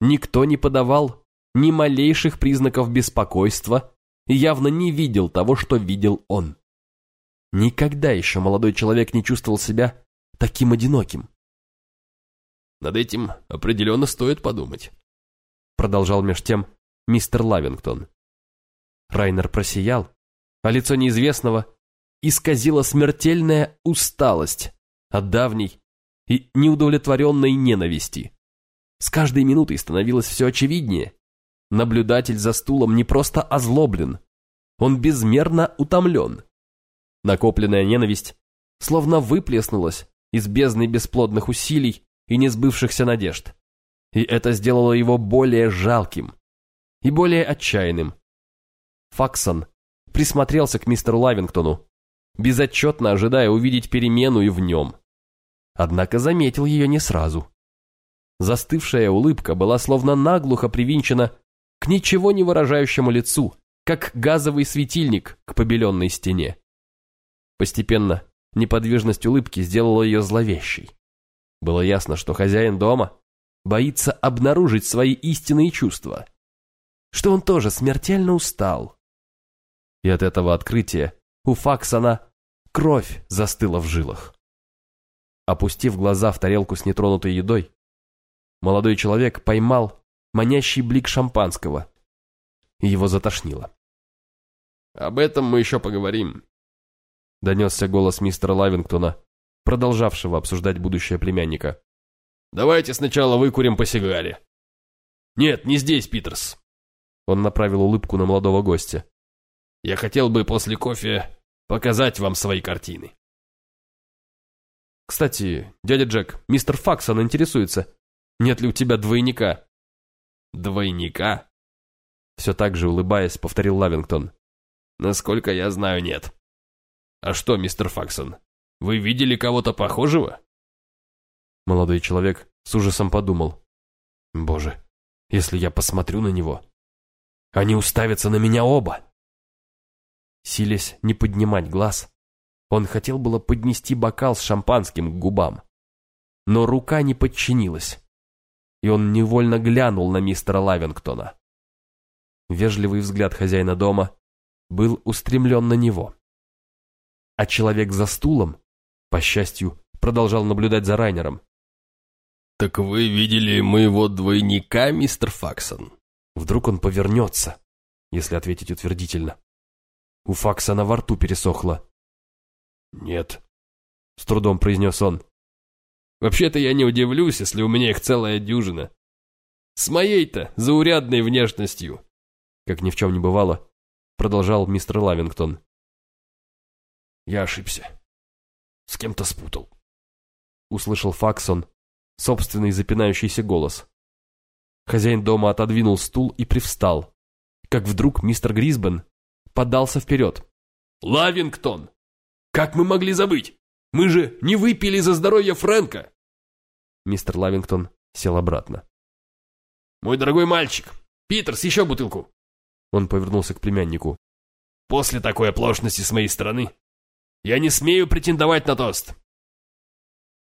Никто не подавал ни малейших признаков беспокойства и явно не видел того, что видел он. Никогда еще молодой человек не чувствовал себя таким одиноким. Над этим определенно стоит подумать. Продолжал меж тем мистер Лавингтон. Райнер просиял, а лицо неизвестного исказила смертельная усталость от давней и неудовлетворенной ненависти. С каждой минутой становилось все очевиднее. Наблюдатель за стулом не просто озлоблен, он безмерно утомлен. Накопленная ненависть словно выплеснулась из бездны бесплодных усилий и несбывшихся надежд. И это сделало его более жалким и более отчаянным. Факсон присмотрелся к мистеру Лавингтону, безотчетно ожидая увидеть перемену и в нем. Однако заметил ее не сразу. Застывшая улыбка была словно наглухо привинчена к ничего не выражающему лицу, как газовый светильник к побеленной стене. Постепенно неподвижность улыбки сделала ее зловещей. Было ясно, что хозяин дома боится обнаружить свои истинные чувства, что он тоже смертельно устал. И от этого открытия у Факсона кровь застыла в жилах. Опустив глаза в тарелку с нетронутой едой, молодой человек поймал манящий блик шампанского, и его затошнило. «Об этом мы еще поговорим», — донесся голос мистера Лавингтона, продолжавшего обсуждать будущее племянника. «Давайте сначала выкурим по сигаре». «Нет, не здесь, Питерс». Он направил улыбку на молодого гостя. «Я хотел бы после кофе показать вам свои картины». «Кстати, дядя Джек, мистер Факсон интересуется, нет ли у тебя двойника?» «Двойника?» Все так же улыбаясь, повторил Лавингтон. «Насколько я знаю, нет». «А что, мистер Факсон, вы видели кого-то похожего?» Молодой человек с ужасом подумал. «Боже, если я посмотрю на него, они уставятся на меня оба!» Силясь не поднимать глаз, он хотел было поднести бокал с шампанским к губам. Но рука не подчинилась. И он невольно глянул на мистера Лавингтона. Вежливый взгляд хозяина дома был устремлен на него. А человек за стулом, по счастью, продолжал наблюдать за Райнером. «Так вы видели моего двойника, мистер Факсон?» Вдруг он повернется, если ответить утвердительно. У Факсона во рту пересохло. «Нет», — с трудом произнес он. «Вообще-то я не удивлюсь, если у меня их целая дюжина. С моей-то заурядной внешностью». Как ни в чем не бывало, продолжал мистер Лавингтон. «Я ошибся. С кем-то спутал». Услышал Факсон собственный запинающийся голос. Хозяин дома отодвинул стул и привстал, как вдруг мистер Грисбен подался вперед. «Лавингтон! Как мы могли забыть? Мы же не выпили за здоровье Фрэнка!» Мистер Лавингтон сел обратно. «Мой дорогой мальчик, Питерс, еще бутылку!» Он повернулся к племяннику. «После такой оплошности с моей стороны я не смею претендовать на тост.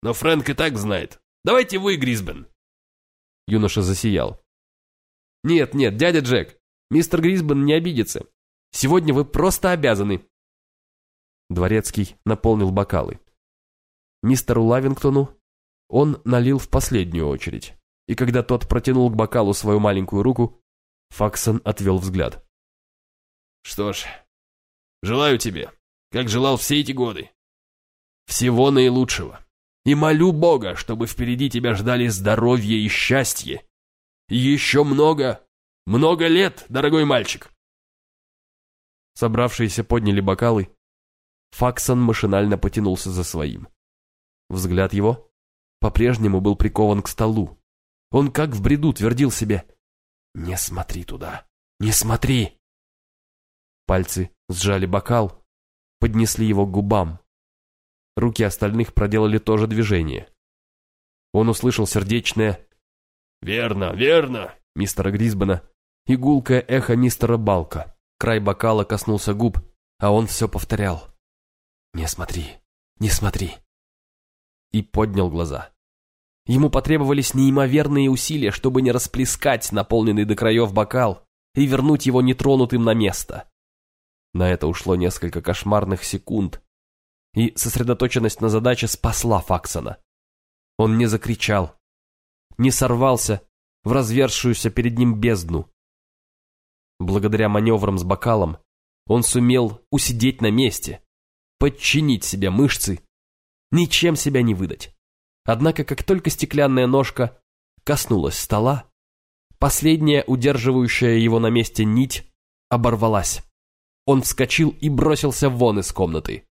Но Фрэнк и так знает. Давайте вы, Грисбен!» Юноша засиял. «Нет, нет, дядя Джек, мистер Грисбен не обидится. Сегодня вы просто обязаны». Дворецкий наполнил бокалы. Мистеру Лавингтону он налил в последнюю очередь, и когда тот протянул к бокалу свою маленькую руку, Факсон отвел взгляд. «Что ж, желаю тебе, как желал все эти годы, всего наилучшего». И молю Бога, чтобы впереди тебя ждали здоровье и счастье. Еще много, много лет, дорогой мальчик. Собравшиеся подняли бокалы. Факсон машинально потянулся за своим. Взгляд его по-прежнему был прикован к столу. Он как в бреду твердил себе «Не смотри туда, не смотри!» Пальцы сжали бокал, поднесли его к губам. Руки остальных проделали то же движение. Он услышал сердечное «Верно, верно!» мистера Грисбена и гулкое эхо мистера Балка. Край бокала коснулся губ, а он все повторял. «Не смотри, не смотри!» И поднял глаза. Ему потребовались неимоверные усилия, чтобы не расплескать наполненный до краев бокал и вернуть его нетронутым на место. На это ушло несколько кошмарных секунд, и сосредоточенность на задаче спасла Факсона. Он не закричал, не сорвался в развершуюся перед ним бездну. Благодаря маневрам с бокалом он сумел усидеть на месте, подчинить себе мышцы, ничем себя не выдать. Однако, как только стеклянная ножка коснулась стола, последняя удерживающая его на месте нить оборвалась. Он вскочил и бросился вон из комнаты.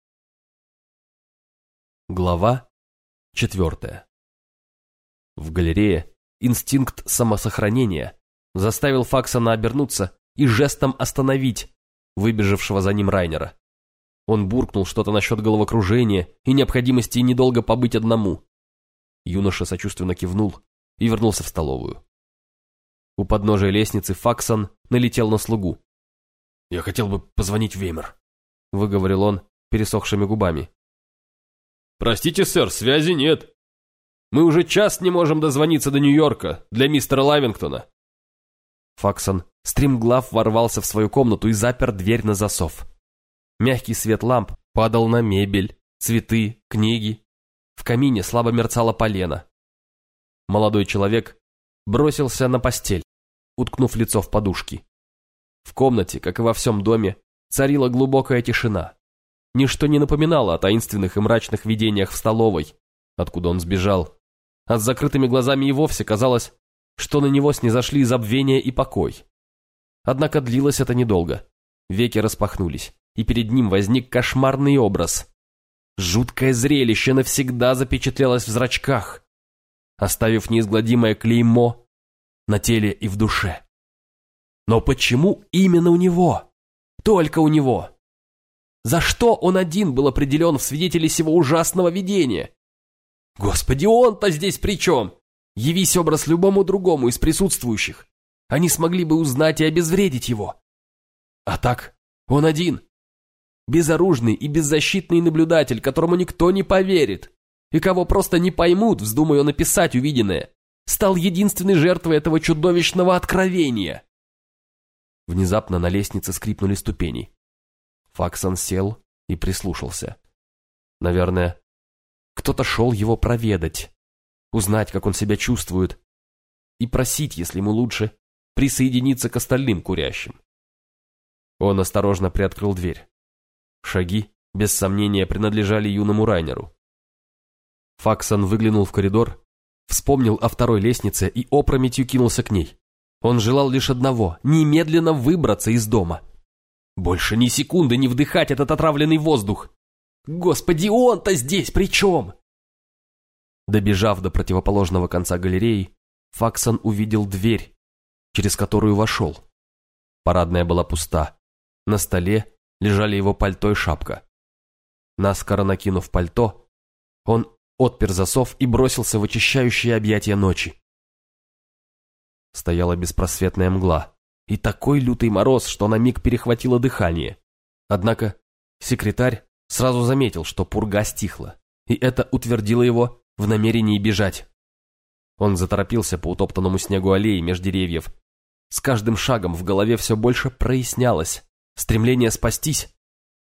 Глава четвертая. В галерее инстинкт самосохранения заставил Факсона обернуться и жестом остановить выбежавшего за ним Райнера. Он буркнул что-то насчет головокружения и необходимости недолго побыть одному. Юноша сочувственно кивнул и вернулся в столовую. У подножия лестницы Факсон налетел на слугу. «Я хотел бы позвонить Веймер», — выговорил он пересохшими губами. «Простите, сэр, связи нет. Мы уже час не можем дозвониться до Нью-Йорка для мистера Лавингтона». Факсон стремглав ворвался в свою комнату и запер дверь на засов. Мягкий свет ламп падал на мебель, цветы, книги. В камине слабо мерцало полено. Молодой человек бросился на постель, уткнув лицо в подушки. В комнате, как и во всем доме, царила глубокая тишина. Ничто не напоминало о таинственных и мрачных видениях в столовой, откуда он сбежал. А с закрытыми глазами и вовсе казалось, что на него снизошли забвение и покой. Однако длилось это недолго. Веки распахнулись, и перед ним возник кошмарный образ. Жуткое зрелище навсегда запечатлелось в зрачках, оставив неизгладимое клеймо на теле и в душе. Но почему именно у него? Только у него? За что он один был определен в свидетели сего ужасного видения? Господи, он-то здесь при чем? Явись образ любому другому из присутствующих. Они смогли бы узнать и обезвредить его. А так, он один. Безоружный и беззащитный наблюдатель, которому никто не поверит, и кого просто не поймут, вздумая написать увиденное. стал единственной жертвой этого чудовищного откровения. Внезапно на лестнице скрипнули ступени. Факсон сел и прислушался. Наверное, кто-то шел его проведать, узнать, как он себя чувствует, и просить, если ему лучше, присоединиться к остальным курящим. Он осторожно приоткрыл дверь. Шаги, без сомнения, принадлежали юному Райнеру. Факсон выглянул в коридор, вспомнил о второй лестнице и опрометью кинулся к ней. Он желал лишь одного – немедленно выбраться из дома. Больше ни секунды не вдыхать этот отравленный воздух. Господи, он-то здесь при чем? Добежав до противоположного конца галереи, Факсон увидел дверь, через которую вошел. Парадная была пуста. На столе лежали его пальто и шапка. Наскоро накинув пальто, он отпер засов и бросился в очищающее объятия ночи. Стояла беспросветная мгла и такой лютый мороз, что на миг перехватило дыхание. Однако секретарь сразу заметил, что пурга стихла, и это утвердило его в намерении бежать. Он заторопился по утоптанному снегу аллеи меж деревьев. С каждым шагом в голове все больше прояснялось. Стремление спастись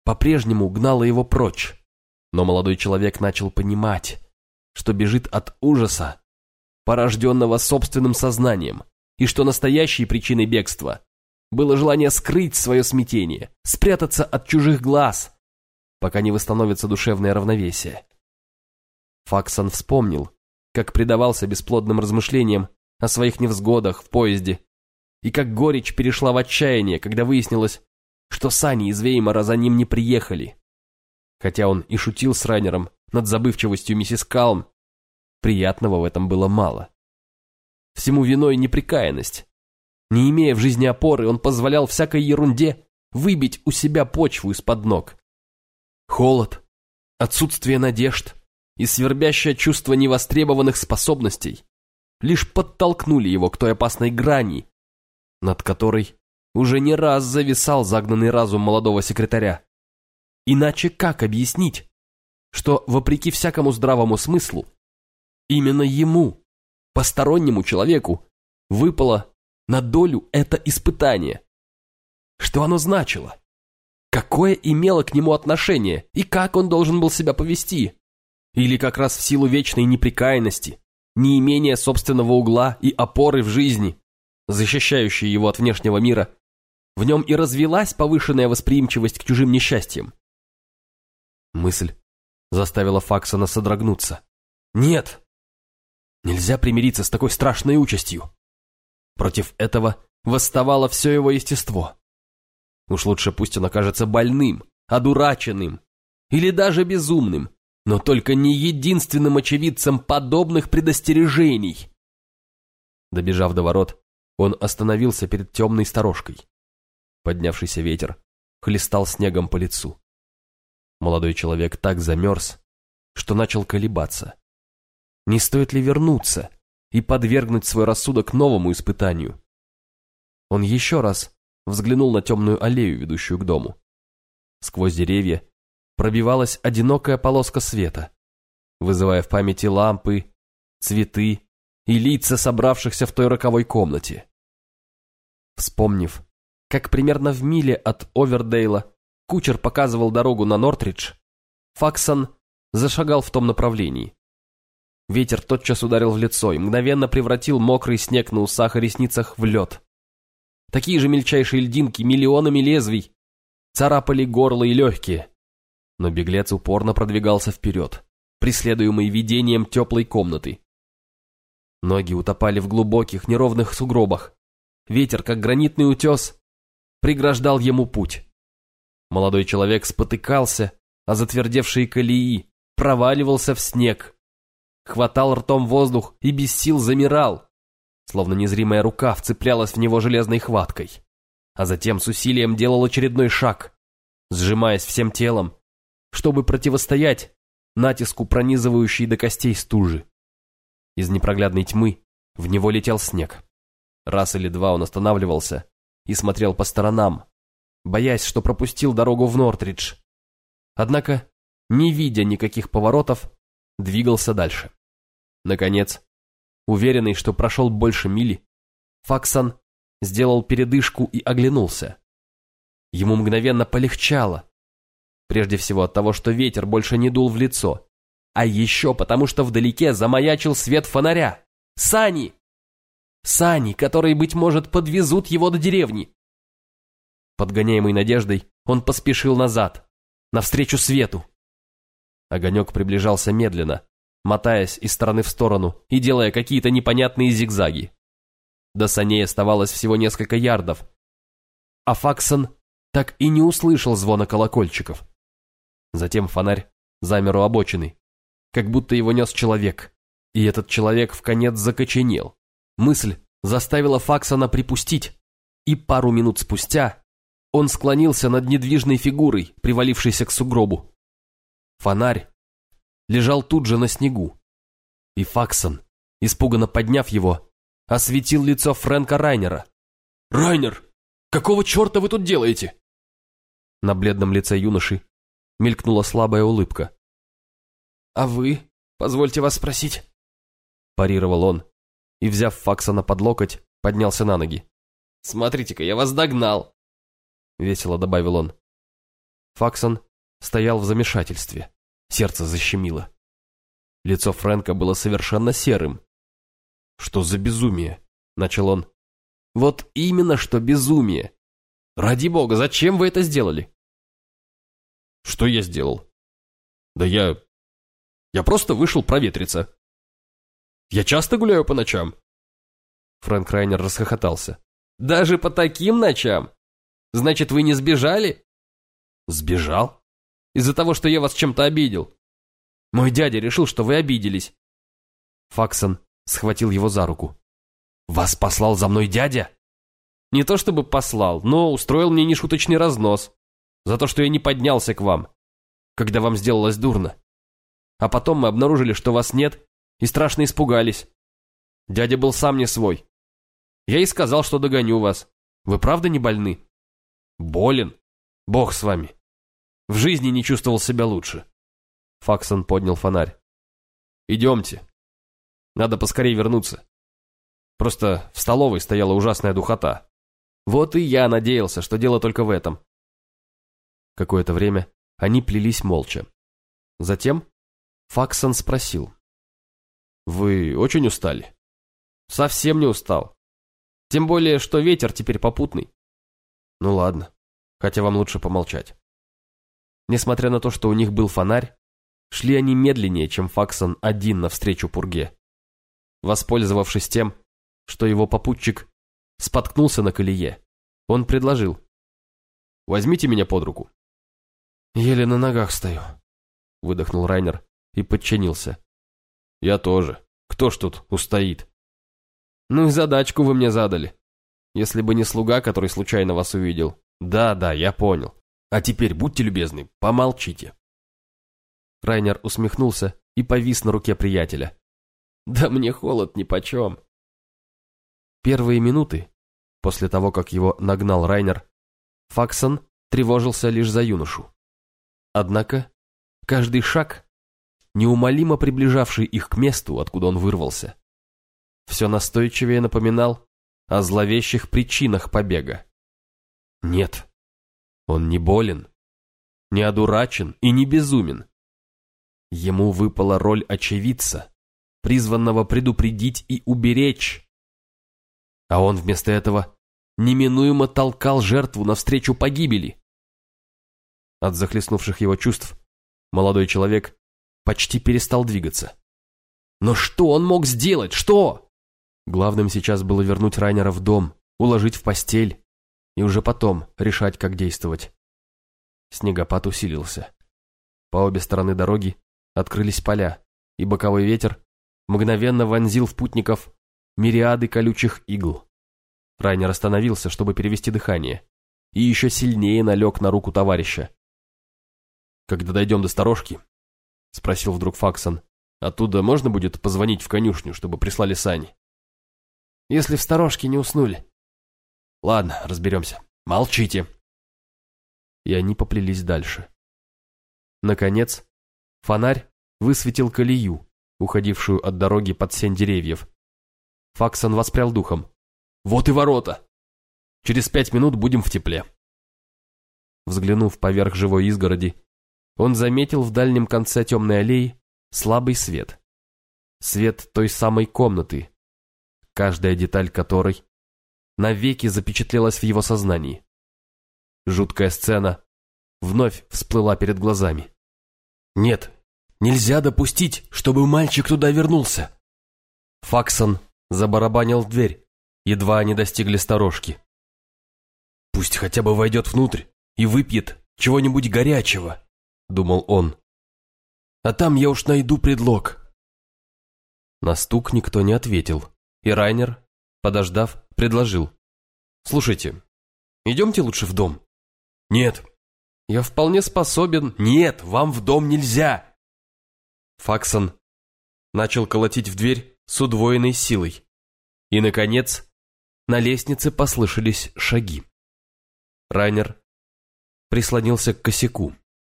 по-прежнему гнало его прочь. Но молодой человек начал понимать, что бежит от ужаса, порожденного собственным сознанием, и что настоящей причиной бегства было желание скрыть свое смятение, спрятаться от чужих глаз, пока не восстановится душевное равновесие. Факсон вспомнил, как предавался бесплодным размышлениям о своих невзгодах в поезде, и как горечь перешла в отчаяние, когда выяснилось, что сани из Веймара за ним не приехали. Хотя он и шутил с Райнером над забывчивостью миссис Калм, приятного в этом было мало. Всему виной неприкаянность. Не имея в жизни опоры, он позволял всякой ерунде выбить у себя почву из-под ног. Холод, отсутствие надежд и свербящее чувство невостребованных способностей лишь подтолкнули его к той опасной грани, над которой уже не раз зависал загнанный разум молодого секретаря. Иначе как объяснить, что, вопреки всякому здравому смыслу, именно ему, постороннему человеку, выпало на долю это испытание? Что оно значило? Какое имело к нему отношение и как он должен был себя повести? Или как раз в силу вечной неприкаянности, неимения собственного угла и опоры в жизни, защищающей его от внешнего мира, в нем и развилась повышенная восприимчивость к чужим несчастьям. Мысль заставила Факсона содрогнуться. Нет! Nельзя примириться с такой страшной участью. Против этого восставало все его естество. Уж лучше пусть он окажется больным, одураченным или даже безумным, но только не единственным очевидцем подобных предостережений. Добежав до ворот, он остановился перед темной сторожкой. Поднявшийся ветер хлестал снегом по лицу. Молодой человек так замерз, что начал колебаться. Не стоит ли вернуться и подвергнуть свой рассудок новому испытанию? Он еще раз взглянул на темную аллею, ведущую к дому. Сквозь деревья пробивалась одинокая полоска света, вызывая в памяти лампы, цветы и лица собравшихся в той роковой комнате. Вспомнив, как примерно в миле от Овердейла кучер показывал дорогу на Нортридж, Факсон зашагал в том направлении. Ветер тотчас ударил в лицо и мгновенно превратил мокрый снег на усах и ресницах в лед. Такие же мельчайшие льдинки миллионами лезвий царапали горло и легкие. Но беглец упорно продвигался вперед, преследуемый видением теплой комнаты. Ноги утопали в глубоких неровных сугробах. Ветер, как гранитный утес, преграждал ему путь. Молодой человек спотыкался, а затвердевшие колеи проваливался в снег. Хватал ртом воздух и без сил замирал, словно незримая рука вцеплялась в него железной хваткой. А затем с усилием делал очередной шаг, сжимаясь всем телом, чтобы противостоять натиску пронизывающей до костей стужи. Из непроглядной тьмы в него летел снег. Раз или два он останавливался и смотрел по сторонам, боясь, что пропустил дорогу в Нортридж. Однако, не видя никаких поворотов, двигался дальше. Наконец, уверенный, что прошел больше мили, Факсон сделал передышку и оглянулся. Ему мгновенно полегчало. Прежде всего от того, что ветер больше не дул в лицо, а еще потому, что вдалеке замаячил свет фонаря. Сани! Сани, которые, быть может, подвезут его до деревни. Подгоняемый надеждой, он поспешил назад, навстречу свету. Огонек приближался медленно, мотаясь из стороны в сторону и делая какие-то непонятные зигзаги. До саней оставалось всего несколько ярдов, а Факсон так и не услышал звона колокольчиков. Затем фонарь замер у обочины, как будто его нес человек, и этот человек в конец закоченел. Мысль заставила Факсона припустить, и пару минут спустя он склонился над недвижной фигурой, привалившейся к сугробу. Фонарь лежал тут же на снегу, и Факсон, испуганно подняв его, осветил лицо Фрэнка Райнера. «Райнер, какого черта вы тут делаете?» На бледном лице юноши мелькнула слабая улыбка. «А вы, позвольте вас спросить?» Парировал он, и, взяв Факсона под локоть, поднялся на ноги. «Смотрите-ка, я вас догнал!» Весело добавил он. Факсон стоял в замешательстве. Сердце защемило. Лицо Фрэнка было совершенно серым. «Что за безумие?» — начал он. «Вот именно что безумие! Ради бога, зачем вы это сделали?» «Что я сделал?» «Да я... я просто вышел проветриться. Я часто гуляю по ночам?» Фрэнк Райнер расхохотался. «Даже по таким ночам? Значит, вы не сбежали?» «Сбежал? Из-за того, что я вас чем-то обидел. Мой дядя решил, что вы обиделись». Факсон схватил его за руку. «Вас послал за мной дядя?» «Не то чтобы послал, но устроил мне нешуточный разнос. За то, что я не поднялся к вам, когда вам сделалось дурно. А потом мы обнаружили, что вас нет, и страшно испугались. Дядя был сам не свой. Я и сказал, что догоню вас. Вы правда не больны? Болен? Бог с вами. В жизни не чувствовал себя лучше. Факсон поднял фонарь. Идемте. Надо поскорее вернуться. Просто в столовой стояла ужасная духота. Вот и я надеялся, что дело только в этом. Какое-то время они плелись молча. Затем Факсон спросил. Вы очень устали? Совсем не устал. Тем более, что ветер теперь попутный. Ну ладно, хотя вам лучше помолчать. Несмотря на то, что у них был фонарь, шли они медленнее, чем Факсон один навстречу пурге. Воспользовавшись тем, что его попутчик споткнулся на колее, он предложил. «Возьмите меня под руку». «Еле на ногах стою», — выдохнул Райнер и подчинился. Я тоже. Кто ж тут устоит? Ну и задачку вы мне задали. Если бы не слуга, который случайно вас увидел. Да, да, я понял. А теперь, будьте любезны, помолчите. Райнер усмехнулся и повис на руке приятеля. Да мне холод нипочем. Первые минуты, после того, как его нагнал Райнер, Факсон тревожился лишь за юношу. Однако, каждый шаг неумолимо приближавший их к месту, откуда он вырвался. Все настойчивее напоминал о зловещих причинах побега. Нет, он не болен, не одурачен и не безумен. Ему выпала роль очевидца, призванного предупредить и уберечь. А он вместо этого неминуемо толкал жертву навстречу погибели. От захлестнувших его чувств молодой человек почти перестал двигаться. Но что он мог сделать? Что? Главным сейчас было вернуть Райнера в дом, уложить в постель и уже потом решать, как действовать. Снегопад усилился. По обе стороны дороги открылись поля, и боковой ветер мгновенно вонзил в путников мириады колючих игл. Райнер остановился, чтобы перевести дыхание, и еще сильнее налег на руку товарища. Когда дойдем до сторожки, — спросил вдруг Факсон. «Оттуда можно будет позвонить в конюшню, чтобы прислали сани?» «Если в сторожке не уснули». «Ладно, разберемся. Молчите». И они поплелись дальше. Наконец, фонарь высветил колею, уходившую от дороги под сень деревьев, Факсон воспрял духом. «Вот и ворота! Через пять минут будем в тепле». Взглянув поверх живой изгороди, он заметил в дальнем конце темной аллеи слабый свет. Свет той самой комнаты, каждая деталь которой навеки запечатлелась в его сознании. Жуткая сцена вновь всплыла перед глазами. «Нет, нельзя допустить, чтобы мальчик туда вернулся!» Факсон забарабанил в дверь, едва они достигли сторожки. «Пусть хотя бы войдет внутрь и выпьет чего-нибудь горячего», — думал он. «А там я уж найду предлог». На стук никто не ответил, и Райнер, подождав, предложил. «Слушайте, идемте лучше в дом». «Нет». «Я вполне способен». «Нет, вам в дом нельзя». Факсон начал колотить в дверь с удвоенной силой. И, наконец, на лестнице послышались шаги. Райнер прислонился к косяку,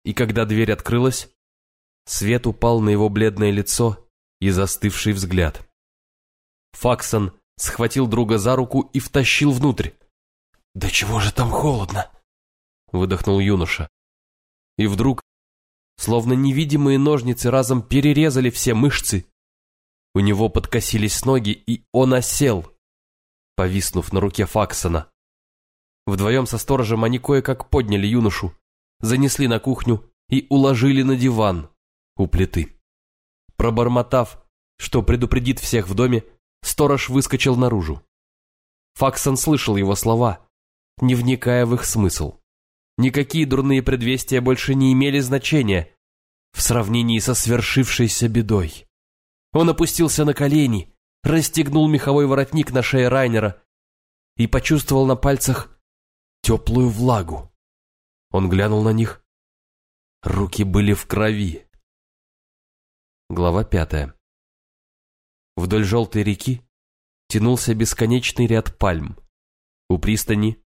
и когда дверь открылась, свет упал на его бледное лицо и застывший взгляд. Факсон схватил друга за руку и втащил внутрь. «Да чего же там холодно?» — выдохнул юноша. И вдруг, словно невидимые ножницы разом перерезали все мышцы, у него подкосились ноги, и он осел, повиснув на руке Факсона. Вдвоем со сторожем они кое-как подняли юношу, занесли на кухню и уложили на диван у плиты. Пробормотав, что предупредит всех в доме, Сторож выскочил наружу. Факсон слышал его слова, не вникая в их смысл. Никакие дурные предвестия больше не имели значения в сравнении со свершившейся бедой. Он опустился на колени, расстегнул меховой воротник на шее Райнера и почувствовал на пальцах теплую влагу. Он глянул на них. Руки были в крови. Глава пятая. Вдоль желтой реки тянулся бесконечный ряд пальм. У пристани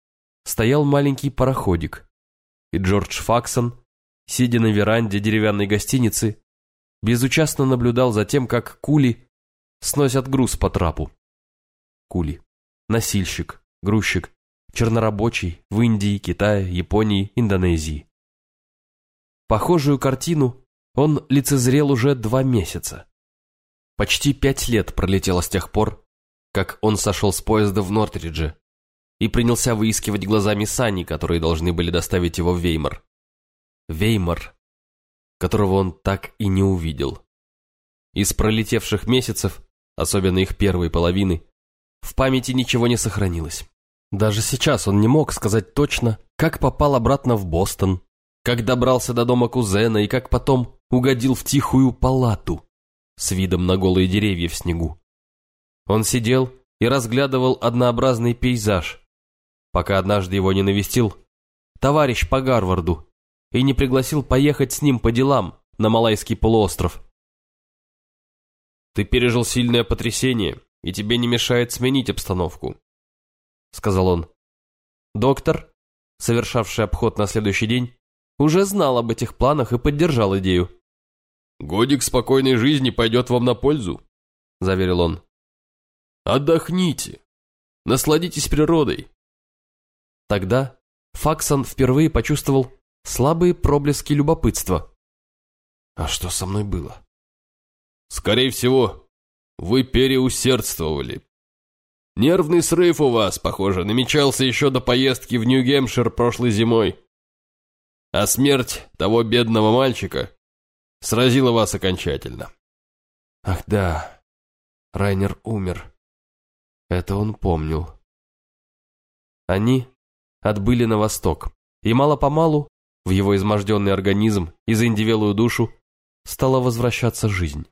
стоял маленький пароходик, и Джордж Факсон, сидя на веранде деревянной гостиницы, безучастно наблюдал за тем, как кули сносят груз по трапу. Кули. Носильщик, грузчик, чернорабочий в Индии, Китае, Японии, Индонезии. Похожую картину он лицезрел уже два месяца. Почти пять лет пролетело с тех пор, как он сошел с поезда в Нортридже и принялся выискивать глазами сани, которые должны были доставить его в Веймар. Веймар, которого он так и не увидел. Из пролетевших месяцев, особенно их первой половины, в памяти ничего не сохранилось. Даже сейчас он не мог сказать точно, как попал обратно в Бостон, как добрался до дома кузена и как потом угодил в тихую палату, с видом на голые деревья в снегу. Он сидел и разглядывал однообразный пейзаж, пока однажды его не навестил товарищ по Гарварду и не пригласил поехать с ним по делам на Малайский полуостров. «Ты пережил сильное потрясение, и тебе не мешает сменить обстановку», — сказал он. Доктор, совершавший обход на следующий день, уже знал об этих планах и поддержал идею. «Годик спокойной жизни пойдет вам на пользу», — заверил он. «Отдохните, насладитесь природой». Тогда Факсон впервые почувствовал слабые проблески любопытства. «А что со мной было?» «Скорее всего, вы переусердствовали. Нервный срыв у вас, похоже, намечался еще до поездки в Нью-Гемпшир прошлой зимой. А смерть того бедного мальчика сразила вас окончательно. Ах да, Райнер умер. Это он помнил. Они отбыли на восток, и мало-помалу в его изможденный организм и заиндивелую душу стала возвращаться жизнь.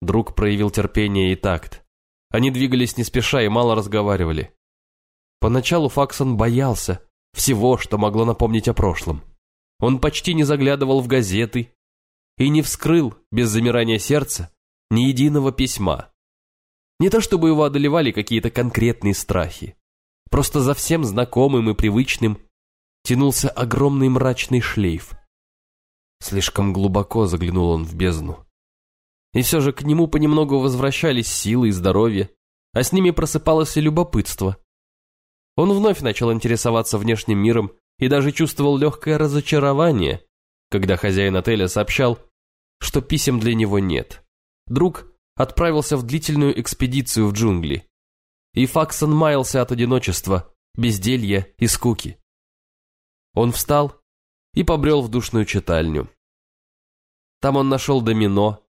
Друг проявил терпение и такт. Они двигались не спеша и мало разговаривали. Поначалу Факсон боялся всего, что могло напомнить о прошлом. Он почти не заглядывал в газеты и не вскрыл, без замирания сердца, ни единого письма. Не то чтобы его одолевали какие-то конкретные страхи. Просто за всем знакомым и привычным тянулся огромный мрачный шлейф. Слишком глубоко заглянул он в бездну. И все же к нему понемногу возвращались силы и здоровье, а с ними просыпалось и любопытство. Он вновь начал интересоваться внешним миром и даже чувствовал легкое разочарование, когда хозяин отеля сообщал, что писем для него нет. Друг отправился в длительную экспедицию в джунгли, и Факсон маялся от одиночества, безделья и скуки. Он встал и побрел в душную читальню. Там он нашел домино,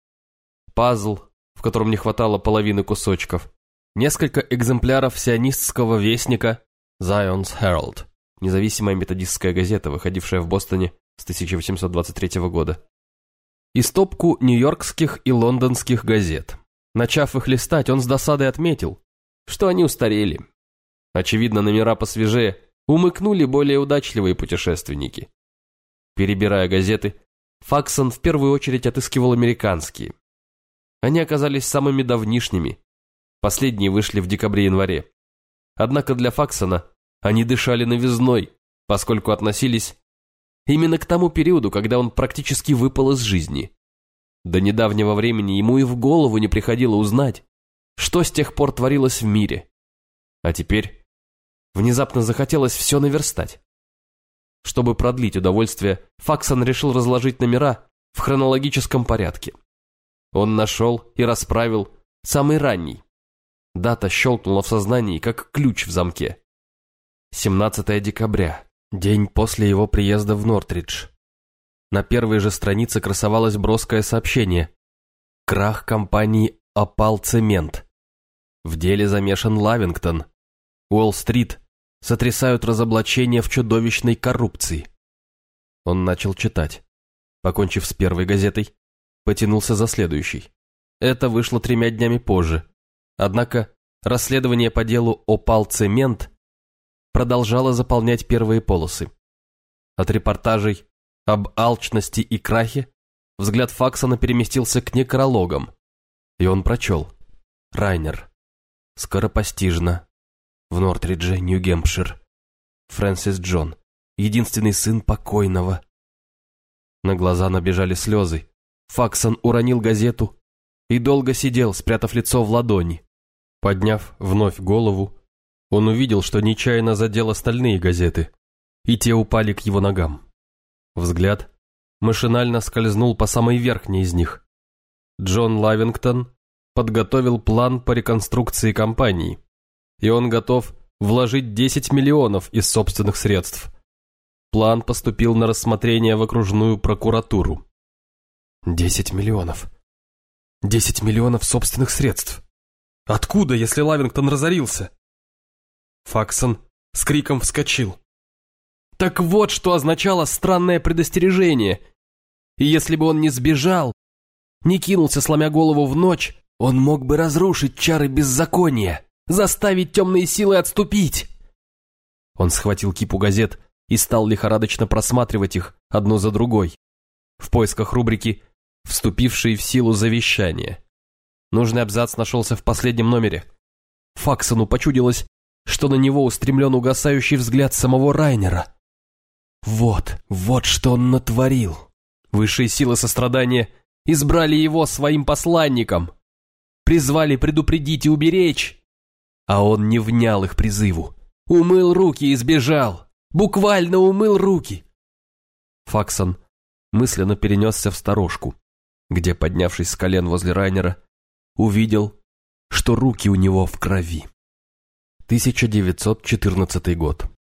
пазл, в котором не хватало половины кусочков, несколько экземпляров сионистского вестника Zion's Herald, независимая методистская газета, выходившая в Бостоне с 1823 года, и стопку нью-йоркских и лондонских газет. Начав их листать, он с досадой отметил, что они устарели. Очевидно, номера посвежее умыкнули более удачливые путешественники. Перебирая газеты, Факсон в первую очередь отыскивал американские. Они оказались самыми давнишними. Последние вышли в декабре-январе. Однако для Факсона они дышали новизной, поскольку относились именно к тому периоду, когда он практически выпал из жизни. До недавнего времени ему и в голову не приходило узнать, что с тех пор творилось в мире. А теперь внезапно захотелось все наверстать. Чтобы продлить удовольствие, Факсон решил разложить номера в хронологическом порядке. Он нашел и расправил самый ранний. Дата щелкнула в сознании, как ключ в замке. 17 декабря, день после его приезда в Нортридж. На первой же странице красовалось броское сообщение. Крах компании «Опал Цемент». В деле замешан Лавингтон. Уолл-стрит сотрясают разоблачения в чудовищной коррупции. Он начал читать. Покончив с первой газетой, потянулся за следующей. Это вышло тремя днями позже. Однако расследование по делу «Опал Цемент» продолжало заполнять первые полосы. От репортажей об алчности и крахе взгляд Факсона переместился к некрологам, и он прочел. Райнер. Скоропостижно. В Нортридже, Нью-Гемпшир. Фрэнсис Джон. Единственный сын покойного. На глаза набежали слезы. Факсон уронил газету и долго сидел, спрятав лицо в ладони. Подняв вновь голову, он увидел, что нечаянно задел остальные газеты, и те упали к его ногам. Взгляд машинально скользнул по самой верхней из них. Джон Лавингтон подготовил план по реконструкции компании, и он готов вложить 10 миллионов из собственных средств. План поступил на рассмотрение в окружную прокуратуру. 10 миллионов. 10 миллионов собственных средств. Откуда, если Лавингтон разорился? Факсон с криком вскочил. Так вот, что означало странное предостережение. И если бы он не сбежал, не кинулся, сломя голову в ночь, он мог бы разрушить чары беззакония, заставить темные силы отступить. Он схватил кипу газет и стал лихорадочно просматривать их одну за другой, в поисках рубрики «Вступившие в силу завещания». Нужный абзац нашелся в последнем номере. Факсону почудилось, что на него устремлен угасающий взгляд самого Райнера – вот, вот что он натворил. Высшие силы сострадания избрали его своим посланником. Призвали предупредить и уберечь. А он не внял их призыву. Умыл руки и сбежал. Буквально умыл руки. Факсон мысленно перенесся в сторожку, где, поднявшись с колен возле Райнера, увидел, что руки у него в крови. 1914 год.